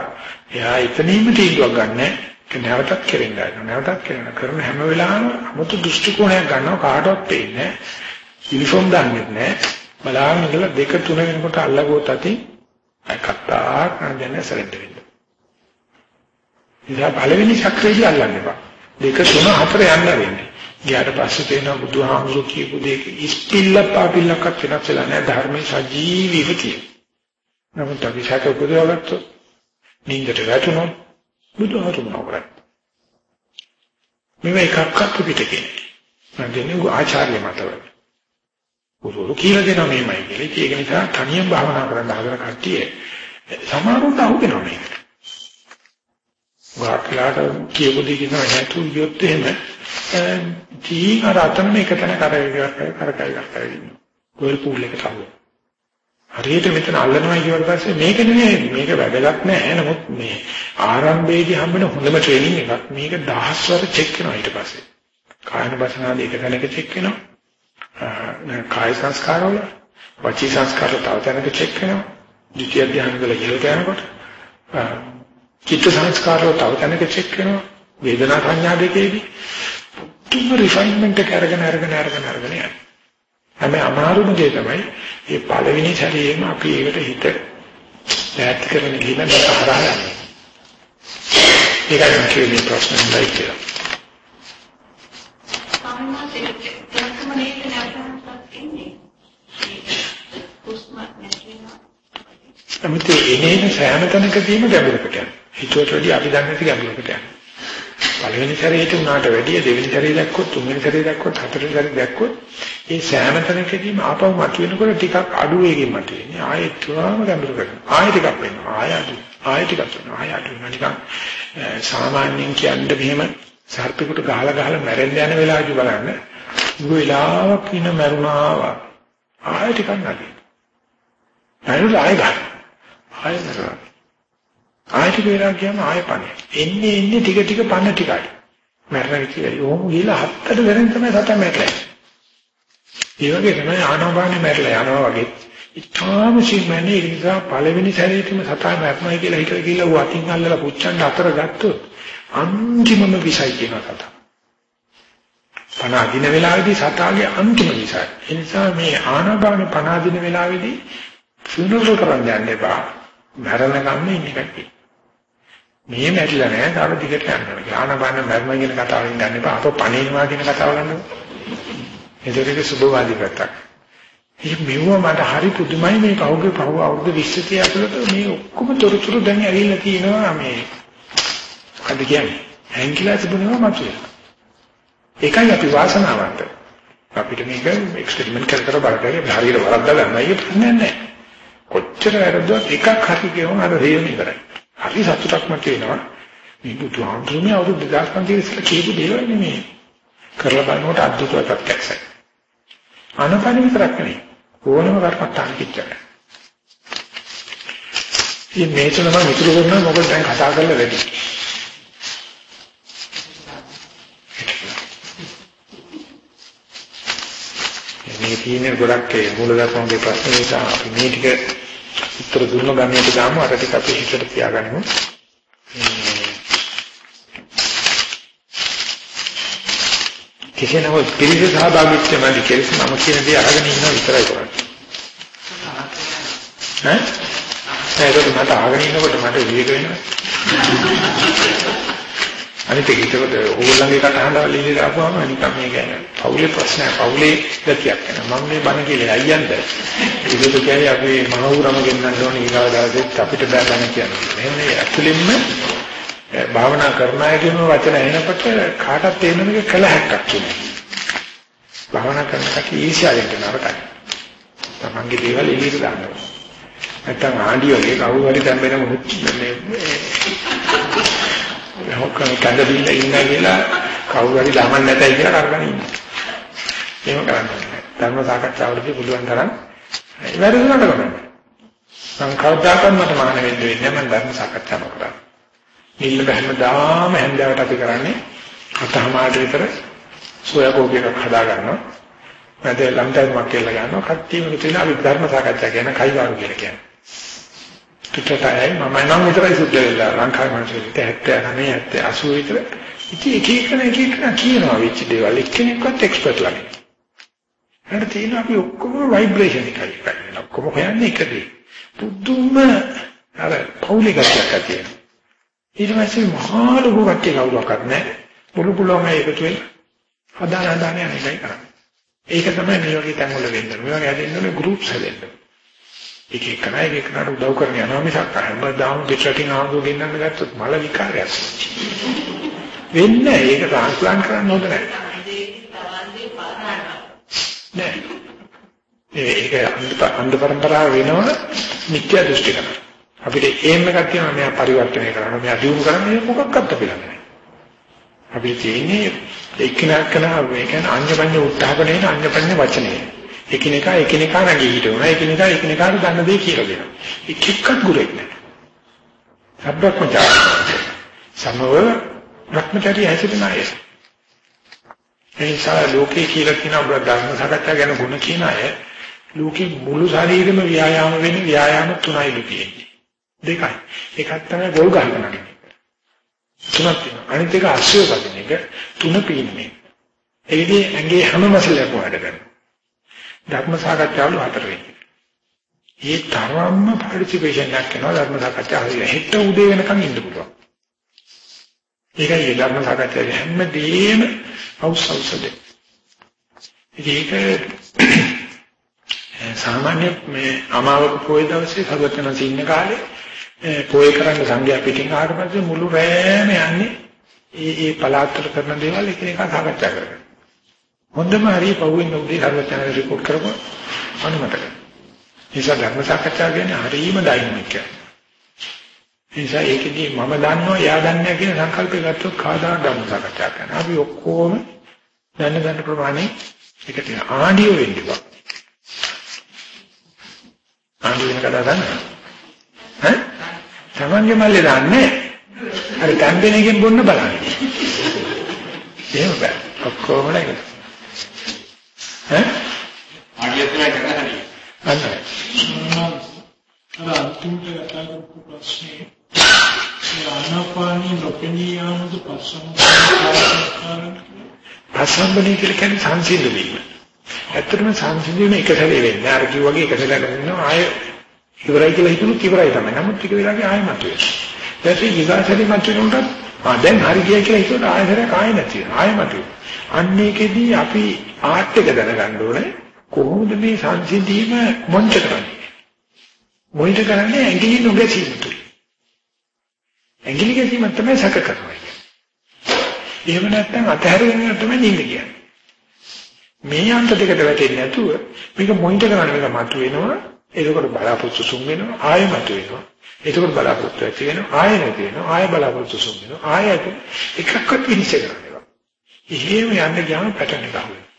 Speaker 2: එයා එතනින්ම තීන්දුවක් ගන්න ඒක නැවතත් කෙරෙන්න ගන්නවා. නැවතත් කරන කරන හැම වෙලාවෙම 아무තු දෘෂ්ටි කෝණයක් ගන්නවා කාටවත් පේන්නේ නැහැ. යුනිෆෝම් දාන්නෙත් නැහැ. බලාගෙන ඉඳලා දෙක තුන වෙනකොට අල්ලගොත් ඇති කතා කරන දැන සරෙන්ඩර් වෙන්න. ඉතින් පළවෙනි චක්‍රයේදී අල්ලන්න එපා. දෙක තුන හතර යන්න වෙන්නේ. ගියාට පස්සේ තේනවා බුදුහාමුදුරු කියපු දෙක ඉස්පිල්ල පාපිල්ලක්වත් වෙනස් වෙලා නැහැ ධර්මයේ සජීවීව තියෙන. නමුත් අපි සැක උපදවගත්තොත් නින්දට වැටුණොත් බුදුහාමුදුරු මොකද? මේ එකක්වත් පිටකේ. මම දෙන්නේ ආචාර්ය මතවල. උරුරු කියලා දෙනවා මේමයි කියලා. ඒක නිසා තනියෙන් භාවනා කරන්න හදන කට්ටිය සමහරවිට අහුවෙනවා මේක. වාක්ලාට කියපු දෙයක් නෑ නැතු යොත් එහෙම දී අර අතන මේක තන කරගෙන කරකයි කරගෙන කොල් පූල් එකට ආව. හරියට මෙතන අල්ලනවා කියවට පස්සේ මේක නෙමෙයි මේක වැදගත් නෑ නමුත් මේ ආරම්භයේදී හම්බෙන හොඳම ට්‍රේනින් එකක් මේක දහස්වර චෙක් කරනවා ඊට පස්සේ. කායන වචනාදී එක තැනක චෙක් කරනවා. කාය සංස්කාර වල වචී සංස්කාර තව තැනක චෙක් කරනවා. ද්විතිය ධ්‍යාන වල ඉහළට යනකොට චිත්ත සංස්කාර වල තව තැනක චෙක් කරනවා. වේදනා සංඥා දෙකේදී තුම රිෆයින්මන්ට් එක අරගෙන අරගෙන අරගෙන අරගෙන යනවා. හැබැයි අමාරුම දේ තමයි මේ පළවෙනි සැරේම අපි ඒකට හිත ඈත් කරගෙන ගිහින් මේක හරහා යන්නේ. ඒකයි කියන්නේ ප්‍රශ්න නෑ කියලා. නමුත් එනේන සෑම තැනකදීම ගැඹුරකට යනවා. හිතුවට වැඩිය අපි දන්නේ නැති ගැඹුරකට යනවා. පළවෙනි සැරේට උනාට වැඩිය දෙවෙනි සැරේ දැක්කොත් තුන්වෙනි සැරේ දැක්කොත් හතරවෙනි සැරේ දැක්කොත් ඒ සෑම තැනකදීම ආපහු මතුවෙනකොට ටිකක් අඩු වේගෙන් මතුවෙන්නේ. ආයෙත් තුනම ගැඹුරකට. ආයෙ ටිකක් වෙනවා. ආයෙ අඩු. ආයෙ ටිකක් වෙනවා. ආයෙ අඩු වෙනවා. නිකන් සාමාන්‍යයෙන් කියන්නේ මෙහෙම සර්පෙකුට ගහලා ගහලා මැරෙන්න යන වෙලාවදී බලන්න. උග වෙලාවක් ඉන මරුණා. ආයෙ ටිකක් නැති. අයිනු ආයෙ ගන්න. ආයෙ නරනවා. ආයෙ ටික වෙලා ගියාම ආයෙ පන්නේ. එන්නේ එන්නේ ටික ටික පන්න ටිකයි. මරණ කියලා. ඕම ගිහලා හත්තට වෙනින් තමයි සතා මැරෙන්නේ. ඒ වගේ තමයි ආනාපානෙ මැරලා යනවා වගේ. ඉතාලම සිමනේ ඒ නිසා පළවෙනි සැරේටම සතා මැරෙනවා කියලා හිතලා කියලා ඌ අතින් අල්ලලා පුච්චන්න අතර ගත්තොත් අන්තිමම විසයි කියන කතාව. පණ අදින වෙලාවේදී සතාගේ අන්තිම විසයි. ඒ නිසා මේ ආනාපාන පණ අදින වෙලාවේදී ෆිනරල් කරන්න යන්න එපා. මරණ ගන්නේ ඉන්නේ මේ මැරිලා නෑ තව දිගට යනවා. ආනබන මරණ කියන කතාවෙන් ගන්න එපා. අප පණිනවා කියන කතාව ගන්න. ඒකේ සුබවාදී පැත්තක්. මේ මෙව මට හරි පුදුමයි මේ කවුගේ පහව අවුරුදු 20 ඇතුළත මේ ඔක්කොම තොරතුරු දැන් ඇවිල්ලා තියෙනවා මේ මොකද කියන්නේ? හැංගිලා තිබුණේම මතුවේ. ඒකයි අපි වාසනාවන්ත. අපිට මේක එක්ස්පෙරිමන්ට් කර කර බලද්දී හරියට වරද්දා ගන්න අයිය ප්‍රශ්නයක් නැහැ. කොච්චර වැරදුවත් එකක් හරි කියවම අර හේම ඉවරයි. හරි සතුටක් මත වෙනවා. මේ බුදුහාමුදුරුවෝ අවුරුදු 2500 ඉස්සෙල්ලා කියපු දේවල් නෙමෙයි. කරලා බලනකොට අද්භූත ප්‍රත්‍යක්ෂයි. අනපන විතරක් නෙමෙයි. ඕනම කර්මත්තාන කිච්චක. මේ මේ තුනම මිතුරු කරනවා මොකද දැන් කතා කරලා වැඩි. මේ තියෙන ගොඩක් මූලධර්මයේ ප්‍රශ්න නිසා අපි මේ ටික උත්තර දුන්න ගමයට ගාමු අර ටික අපි හිතට තියාගනිමු. කිසිනම පිළිස සහභාගීත්වය මැදි කෙලෙස් නම කියන දේ අරගෙන ඉන්න විතරයි කරන්නේ. ඈ? ඒක මට අහගෙන ඉන්නකොට මට විවේක වෙනවා. අනිත් එක ඒකට ඕගොල්ලන්ගේ කටහඬවල ඉඳලා ආපුවම නිකන් මේ කියන්නේ පවුලේ ප්‍රශ්නයක් පවුලේ ගතියක් වෙනවා මම මේ බණ කියලා අයියන්ද ඒකද කියන්නේ අපි මහවුරම ගෙන්නන්න ඕනේ ඊගාව දවසෙත් අපිට බෑ බණ කියන්නේ එහෙනම් ඇක්චුලින්ම භාවනා කරන අය කියන වචන එනකොට කාටත් තේරෙන එක කළ හැක්කක් කියන්නේ භාවනා කරන කටි ඊර්ෂ්‍යාවෙන් නරකයි තමන්ගේ දේවල් එළියට දානවා නැත්තම් ආඩිය වගේ කවුරු හරි දැම්බෙන මොහොත් මේ හොක්කම කඳ බින්න ඉන්න කියලා කවුරු හරි ළමන් නැතයි කියලා කරගෙන ඉන්න. එහෙම කරන්නේ. ධර්ම සාකච්ඡාවලදී පුළුවන් තරම් වැරදුනට කරන්න. සංකල්පයන් මට මාන වෙන්න වෙන්නේ මම ධර්ම සාකච්ඡා කරා. නිල්ල හැමදාම හැන්දෑවට අපි කරන්නේ අතහමාරට විතර සෝයා කෝපි එකක් හදා ගන්නවා. මැද ලන්ටයිමක් කියලා ගන්නවා. කට්ටියම කියන අපි ධර්ම සාකච්ඡා කියන කයිවාරු කියලා කියන්නේ. පිටතයි මම නම් විතරයි සුද්ධ වෙලා ලංකාවේ මිනිස්සුන්ට 79 80 විතර ඉතින් එක එකන එක එකන කියනවා වෙච්ච දේවල් එක්කෙනෙක්වත් එක්ස්පර්ට් ළඟ. හරි තියෙන අපි ඔක්කොම ভাইබ්‍රේෂන් එකයි කරන්නේ. ඔක්කොම හොයන්නේ එකදී. පුදුම අර පෞලිකත්වයක් ඇති වෙනවා. ඊට පස්සේ මහා ලොකු කට්ටිය කවුරක්වත් නැහැ. පුළු පුළුවන් එකතු වෙලා හදාන හදාන යන එකයි කරන්නේ. ඒක තමයි මේ වගේ තැන්වල වෙන්නේ. මේ වගේ හැදෙන්නේ ගෲප්ස් හැදෙන්න. එක එක කෙනා එක එකනට උදව් කරන යනවා මිසක් හැමදාම පිටරටින් ආවෝ ගෙන්නන්න ගත්තොත් මල විකාරයක්. වෙන්නේ ඒක ට්‍රාන්ස්ප්ලාන්ට් කරන්න හොඳ නැහැ. නෑ. ඒක අන්ධ පරම්පරාව වෙනවන මිත්‍යා දෘෂ්ටි කරනවා. අපිට ඒම් එකක් තියෙනවා මෙයා පරිවර්තනය කරන්න මෙයා දියුණු කරන්න මේ මොකක්වත් අපිට නැහැ. අපි තියෙන්නේ එක්කෙනා කරන මේ කියන්නේ අඤ්ඤපඤ්ඤ උත්හාපනේන අඤ්ඤපඤ්ඤ වචනේ. එකිනෙකා එකිනෙකා නැගී හිටවනවා. එකිනෙකා එකිනෙකාට දන්න දේ කියලා දෙනවා. එක එක්කත් ගුරෙක් නැහැ. සබ්බක්මචාර. සමව භ්‍රමචාරී හැසිරෙන අය. එනිසා ලෝකේ කියලා කියන ඔබ ධර්ම සාකච්ඡා ගැන ගුණ කියන අය ලෝකේ මුළු ශරීරෙම ව්‍යායාම වෙන ව්‍යායාම තුනයි තියෙන්නේ. දෙකයි. එකක් තමයි ගොල් ගහනවා. තුනක් තියෙනවා. අනිත් එක ආශ්‍රය වදින එක තුන පීන්නේ. ඒකදී ඇඟේ හැම මසලයක්ම වැඩ කරනවා. ධර්ම සාකච්ඡාවල හතර වෙන්නේ. ඒ තරම්ම පාටිසිපේෂන් එකක් කරනවා ධර්ම සාකච්ඡාවේ හෙට උදේ වෙනකන් ඉන්න පුළුවන්. ඒකයි ධර්ම සාකච්ඡාවේ හැමදේම අවශ්‍යසද. ඒක සාමාන්‍ය මේ අමාවක පොයේ දවසේ සර්වඥාන්සේ ඉන්න කාලේ පොයේ කරන්න සංඝයා පිටින් ආවට පස්සේ මුළු රෑම යන්නේ ඒ ඒ පළාත්වල කරන දේවල් එකිනෙකා සාකච්ඡා කරගෙන. හොඳම හරිය පහුවෙන් උදේ සර්වඥාන්සේ රිපෝට් කරපුවා අනුමත කරනවා. නිසා ධර්ම සාකච්ඡා කියන්නේ හරියම ඩයිනමික් එකක්. නිසා ඒකදී මම දන්නවා එයා දන්නේ කියන සංකල්පය ගත්තොත් කාදා ධර්ම සාකච්ඡා කරනවා. අපි ඔක්කොම දැන ගන්න ප්‍රමාණය එකට ආඩියෝ වෙන්නවා. ආඩියෝ වෙන කතාව දන්නවද? ඈ? තමන්ගේ මල්ලේ දාන්නේ. හරි කම්බෙනකින් බොන්න බලන්න. එහෙම බෑ. ඔක්කොම නේද? ඈ?
Speaker 3: ආඩියෝ තමයි කරන්න හරියි.
Speaker 2: අන්න.
Speaker 4: අර අන්තිමට කතා කරපු ප්‍රශ්නේ ආනාපානී නොපෙනී යාමද පස්සම්බන
Speaker 2: පස්සම්බනේ කියලා කියන්නේ සංසිඳ වීම. ඇත්තටම සංසිඳීම එක සැරේ වෙන්නේ. අර කිව්වාගේ එක සැරයක් වෙනවා ආය ඉවරයි කියලා හිතුණොත් ඉවරයි තමයි. නමුත් ටික වෙලාවකින් ආයෙ මතුවේ. ඊට ඊගාසරි මතුවෙනකොට ආ දැන් හරි ගියා කියලා හිතුවට ආයෙ සැරයක් ආයෙ නැති වෙනවා. ආයෙ මතුවේ. අන්න ඒකෙදී අපි ආර්ට් එක දැනගන්න ඕනේ කොහොමද මේ සංසිඳීම මොන්ටර් කරන්නේ? මොනිටර් කරන්නේ ඇඟිලි නොගැසීමට. ඇඟිලි ගැසීම තමයි සැක කරනවා. එහෙම නැත්නම් අතහැරගෙන තමයි නිින්ද කියන්නේ. මේ අන්ත දෙකට වැටෙන්නේ නැතුව මේක මොනිටර් කරන එක මතුවෙනවා එතකොට බලාපොරොත්තු සුන් වෙනවා ආයෙ මතුවෙනවා එතකොට බලාපොරොත්තු ඇති වෙනවා ආයෙ නැති වෙනවා ආයෙ බලාපොරොත්තු සුන් වෙනවා ආයෙ එකක්වත් විනිශ්චය කරන්නේ එහෙම යන්න ගියාම පැටර්න් එක අහුවෙනවා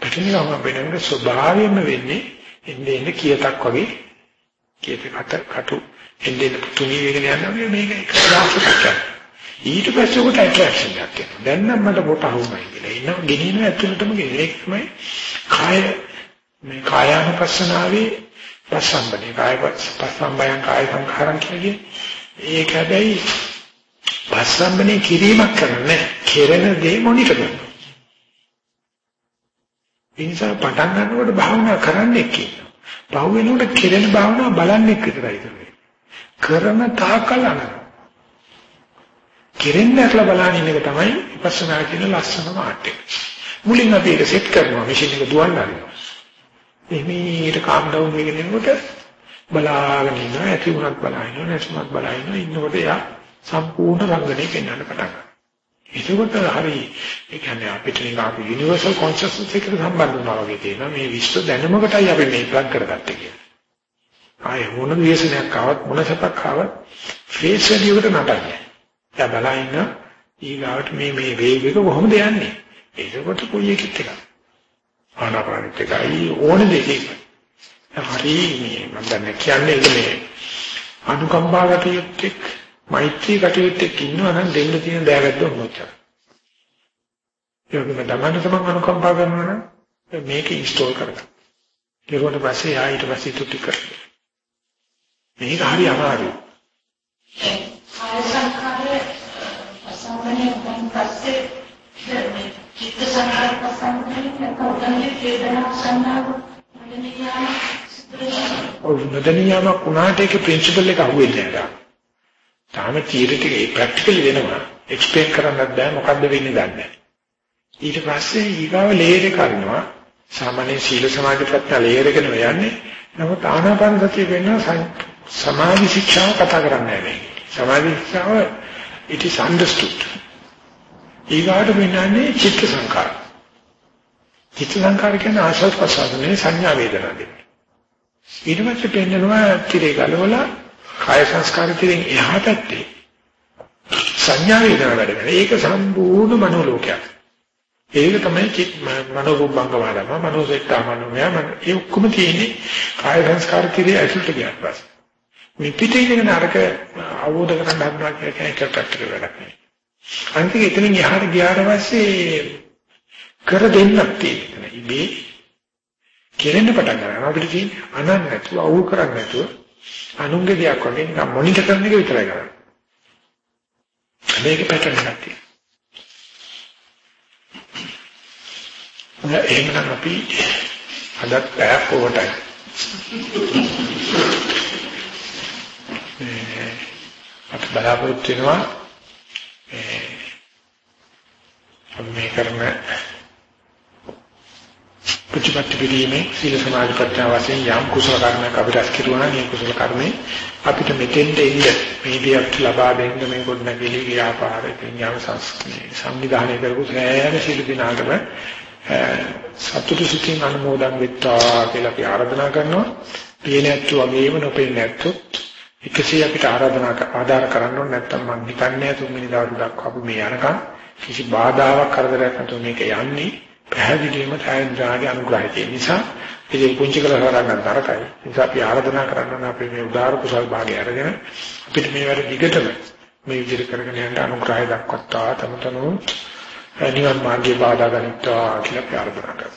Speaker 2: පැටර්න් එක අහුවෙන වෙනකොට ස්වභාවයෙන්ම වෙන්නේ එන්නේ එන්නේ කියතක් වගේ කියත කට කටු එන්නේ තුනී වෙගෙන යනවා මේක එක දාසකක් ඊට පස්සේ කොට ඇට්‍රැක්ෂන් එකක් එනවා. දැන් නම් මට පොට අහුවමයි කියලා. ඉන්නවා ගෙනින ඇතුළටම ගෙනින ඒක තමයි කාය මේ කායානුපස්සනාවේ පස්සම්බනේ කාය පස්සම්බයං කාය සංඛාරම් කියන්නේ ඒක හැබැයි පස්සම්බනේ කිරීමක් කරන්නේ කෙරෙන දේ මොනිටර් කරනවා ඒ නිසා පටන් ගන්නකොට භාවනා කරන්නේ කියනවා පහු වෙනකොට කෙරෙන භාවනාව බලන්නේ විතරයි කරන්නේ කරන තාකල් අනන. කෙරෙන්න ඇట్లా බලන එක තමයි විපස්සනා කියන ලස්සනම ආර්ට් එක මුලින් අපි ඒක සෙට් කරනවා. මැෂින් එක දුවන්න හරිනවා. එමෙහිට කාම් ඩවුන් වෙගෙන යනකොට බලාගෙන ඉන්නවා ඇති උනත් බලාගෙන නැතිවත් බලාගෙන ඉන්නකොට යා සම්පූර්ණ රංගනේ පෙන්වන්න පටන් ගන්නවා. ඒකකොට හරි ඒ කියන්නේ අපිට නිකන් අපි යුනිවර්සල් කොන්ෂස්නස් එකට සම්බන්ධ වුණා වගේ තියෙනවා මේ විශ්ව දැනුමකටයි අපි මේ ප්ලග් කරගත්තේ කියලා. ආයේ මොන විශේෂණයක් ආවත් මොන සපක් ආවත් ෆේස් වැලියකට නටන්නේ. දැන් බලන්න ඊගාවට මේ මේ වේගයක කොහොමද යන්නේ? ඒකකොට කොයි එකෙත් එකක්. ආනාපානෙත් එකයි ඕන දෙකේ. හරි මේ මම දැන් කියන්නේ මේ අනුකම්පාවට යුක්තෙක් මෛත්‍රී කටයුත්තේ ඉන්නවා නම් දෙන්න තියෙන දෑවැද්ද උනොච්චා. ඒකම තමන්න තමන් අනුකම්පා කරනවා නම් මේක ඉන්ස්ටෝල් කරගන්න. ඒකට පස්සේ ආ ඊට පස්සේ තුටි කරගන්න. මේක හරි අමාරුයි.
Speaker 5: ආය සංඛාරයේ අසම්මනේ වුණ පස්සේ චිත්ත සංඛාර පසන්නේ නැත්නම් වේදනා සංනාව
Speaker 2: ඔව් නදනියම කුණාට ඒක ප්‍රින්සිපල් එක අහුවෙන්නේ නැහැ. තාම තියරිටිකලි ප්‍රැක්ටිකලි වෙනවා. එක්ස්ප්ලেইন කරන්නත් බෑ මොකද්ද වෙන්නේ දන්නේ නැහැ. ඊට පස්සේ ඊගාව ලේයර් එක කරනවා. සාමාන්‍ය සීල සමාධි ප්‍රඥා ලේයර් එකනේ යන්නේ. නමුත් ආනාපාන සතිය වෙන සමාධි ශික්ෂාව කතා කරන්නේ නැහැ. සමාධි ශික්ෂාව it is understood. ඊගාට වෙනන්නේ චිත්ත සංකාර. චිත්ත සංකාර කියන්නේ ආශස් ප්‍රසාදනේ සංඥා වේදනා දෙන්නේ. ඊට පස්සේ පෙන්නනවා තිරේ ගලවලා කාය සංස්කාර තිරෙන් එහා පැත්තේ සංඥා වේදනා වැඩ කරන. ඒක සම්පූර්ණ මනෝලෝකයක්. ඒක තමයි චිත් මනෝරුපංගවලම මනෝසෙට්ටා මනෝමය ඒ ඔක්කොම තියෙන්නේ කාය සංස්කාර තිරේ ඇතුළට ගියාට පස්සේ. මේ පිටේ ඉඳගෙන අරක අවබෝධ කරගන්න හදනවා කියන එක පැත්තට වැඩක් නෙවෙයි. අන්තික එතනින් එහාට ගියාට පස්සේ කර දෙන්නක් තියෙනවා. ඉබේ කෙරෙන්න පටන් ගන්නවා. අපිට තියෙන්නේ අනන්න නැතුව අවුල් කරන්නේ නැතුව අනුන්ගේ දෙයක් වගේ නිකන් මොනිටර් කරන එක විතරයි කරන්නේ. මේක පැටර්න් එකක් තියෙනවා. එහෙනම් අපි අදත් පැයක් ඕවටයි. අපි බලාපොරොත්තු වෙනවා මේ කරන ප්‍රතිපත්ති පිළිමේ සීල සමාධි ප්‍රඥා වශයෙන් යම් කුසල කර්මයක් අපි රැස් කෙරුවා නම් ඒ කුසල කර්මේ අපිට මෙතෙන්ට එන්න මේදියක් ලබා දෙන්න මේ ගොඩනැගිලි ව්‍යාපාරකින් යම් සංවිධානය කරපු සෑම සීල දිනාකම සතුටු සිතින් අනුමෝදන් වෙත්වා කියලා අපි ආරාධනා කරනවා. පියනැත්තු වගේම නොපියනැත්තුත් 100 අපිට ආරාධනා ආදාර කරන්න ඕනේ නැත්නම් මම හිතන්නේ තුන්වෙනි දවස් දක්වා මේ යනකම් කිසි බාධාවක් කරදරයක් නැතුව මේක යන්නේ පැහැදිලිවම සායන්ජාගේ අනුග්‍රහය නිසා ඉතින් පුංචි කරලා හරගන්න තරකයි. නිසා අපි ආරාධනා කරනවා අපේ මේ උදාාර කුසල් භාගය අරගෙන අපිට මේ වැඩ දිගටම මේ විදිහට කරගෙන යන්න අනුග්‍රහය දක්වත්තා තම තමෝ නිවන් මාර්ගයේ බාධා ගන්නවා කියලා ප්‍රාර්ථනා කරනවා.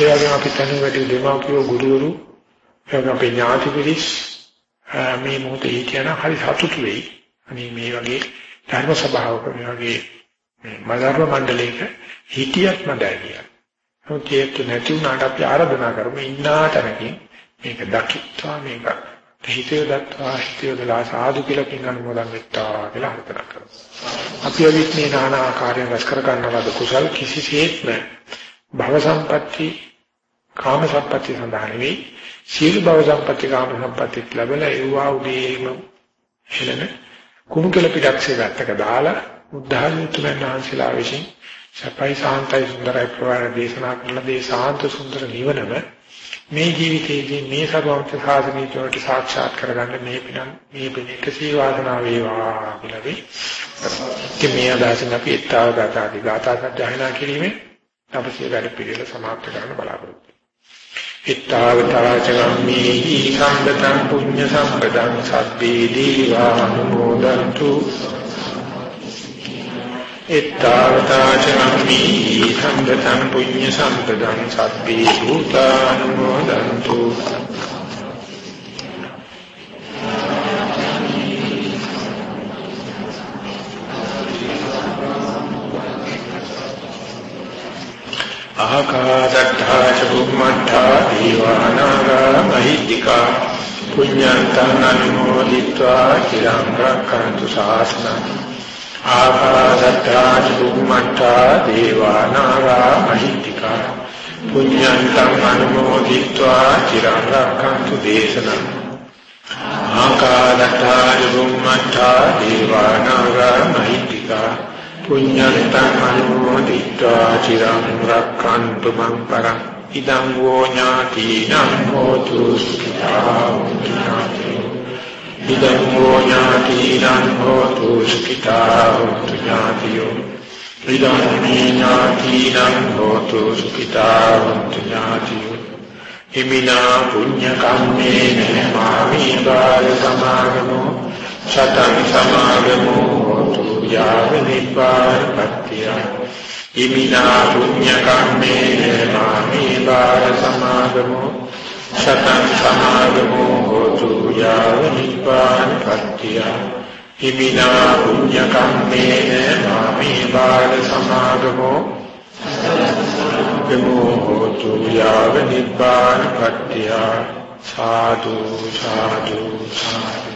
Speaker 2: ඒ වගේම අපි තනුවැටි දෙමාපියෝ ගුරුවරු එවන අපේ ඥාති පිරිස් මේ මොහොතේ කියන හරි සතුටු වෙයි. අනේ මේ වගේ ධර්ම සභාවක මේ වගේ මලර්ව මණ්ඩලයක හිටියත් මඩයි කියලා. නමුත් ඒක නැති වුණාට අපි ආරාධනා කරමු ඉන්නා තරකින් මේක දකිත්වා මේක හිතේ දත්වා හිතේ දලා සාදු කියලා කියන අනුමෝදන් වෙත්තා කියලා ආරාධනා කරමු. අපි අවිත් මේ নানা ආකාරයෙන් රැස් කර ගන්නවද කුසල් කිසිසේත්ම භව සම්පatti කාම සම්පatti සඳහා නෙවෙයි සීල භව සම්පatti කාම සම්පatti ලැබලා ඒවා උදේම හෙළන කුණු කෙල පිටක්සේ වැත්තක දාලා උද්ධාලිතුමන් වහන්සේලා විසින් සපයි සාන්තයි සුන්දරයි ප්‍රවාහ දේශනා කරන දේ සාන්ත සුන්දර නිවනම මේ ජීවිතයේදී මේ සර්වවන්ත සාධනීයවට සාක්ෂාත් කරගන්න මේ පිනන් මේ පින එකසී වාසනාව වේවා කියලා වෙයි. ඉතින් මේ අදහසින් අපි ඊතාව ගාතාදී ගාථා සජ්ජායනා කිරීමේ අපේ වැඩ පිළිවෙල සමාප්ත කරන්න බලාපොරොත්තු ittavataචගම්මේහි සම්පතං පුඤ්ඤ සම්පතං සබ්බේ දීවානුමෝදන්තු ittavataචගම්මේහි සම්පතං පුඤ්ඤ සම්පතං සබ්බේ භූතානුමෝදන්තු අහකාදත්තා චුම්මත්තා දීවානාගා මහිද්దికා පුඤ්ඤන්තනනුමෝදිත්වා චිරං රක්ඛන්තු ශාසනං ආකාදත්තා චුම්මත්තා දීවානාගා මහිද්దికා පුඤ්ඤන්තනනුමෝදිත්වා චිරං රක්ඛන්තු දේශනං ආකාදත්තා චුම්මත්තා දීවානාගා මහිද්దికා පුඤ්ඤන්තං අනුමෝදිත්වා චිරං රක්ඛන්තු මං පරං ඉදං වෝ ඥාතිනම් හෝතු ඉදං වෝ ඥාතිනම් හෝතු සුඛිතාවතු ඥාතියෝ ඉදං ඥාතිනම් හෝතු සුඛිතාවතු ඥාතියෝ හිමිනා පුඤ්ඤ කම්මේන මාමි බාල සමාගමෝ සතං සමාගමෝ හෝතු යාව නිපාතපත්තිය ඉමිනා පුඤ්ඤ කම්මේන මාමේ බාල සමාගමෝ। සතං සමාගමෝ හෝතු යාව නිපාතපත්තිය ඉමිනා පුඤ්ඤ කම්මේන මාමේ බාල සමාගමෝ। ගමෝ හෝතු යාව නිපාතපත්තිය සාදු සාදු සාදු।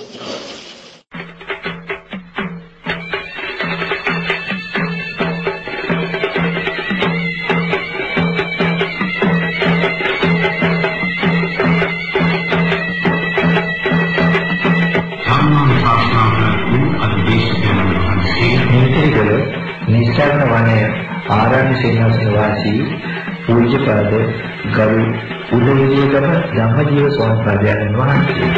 Speaker 6: ආරණ්‍ය සේනාසන වාසී පූජ්‍යපද ගරු උදේවියගම ධම්මජීව ස්වාමීන් වහන්සේ.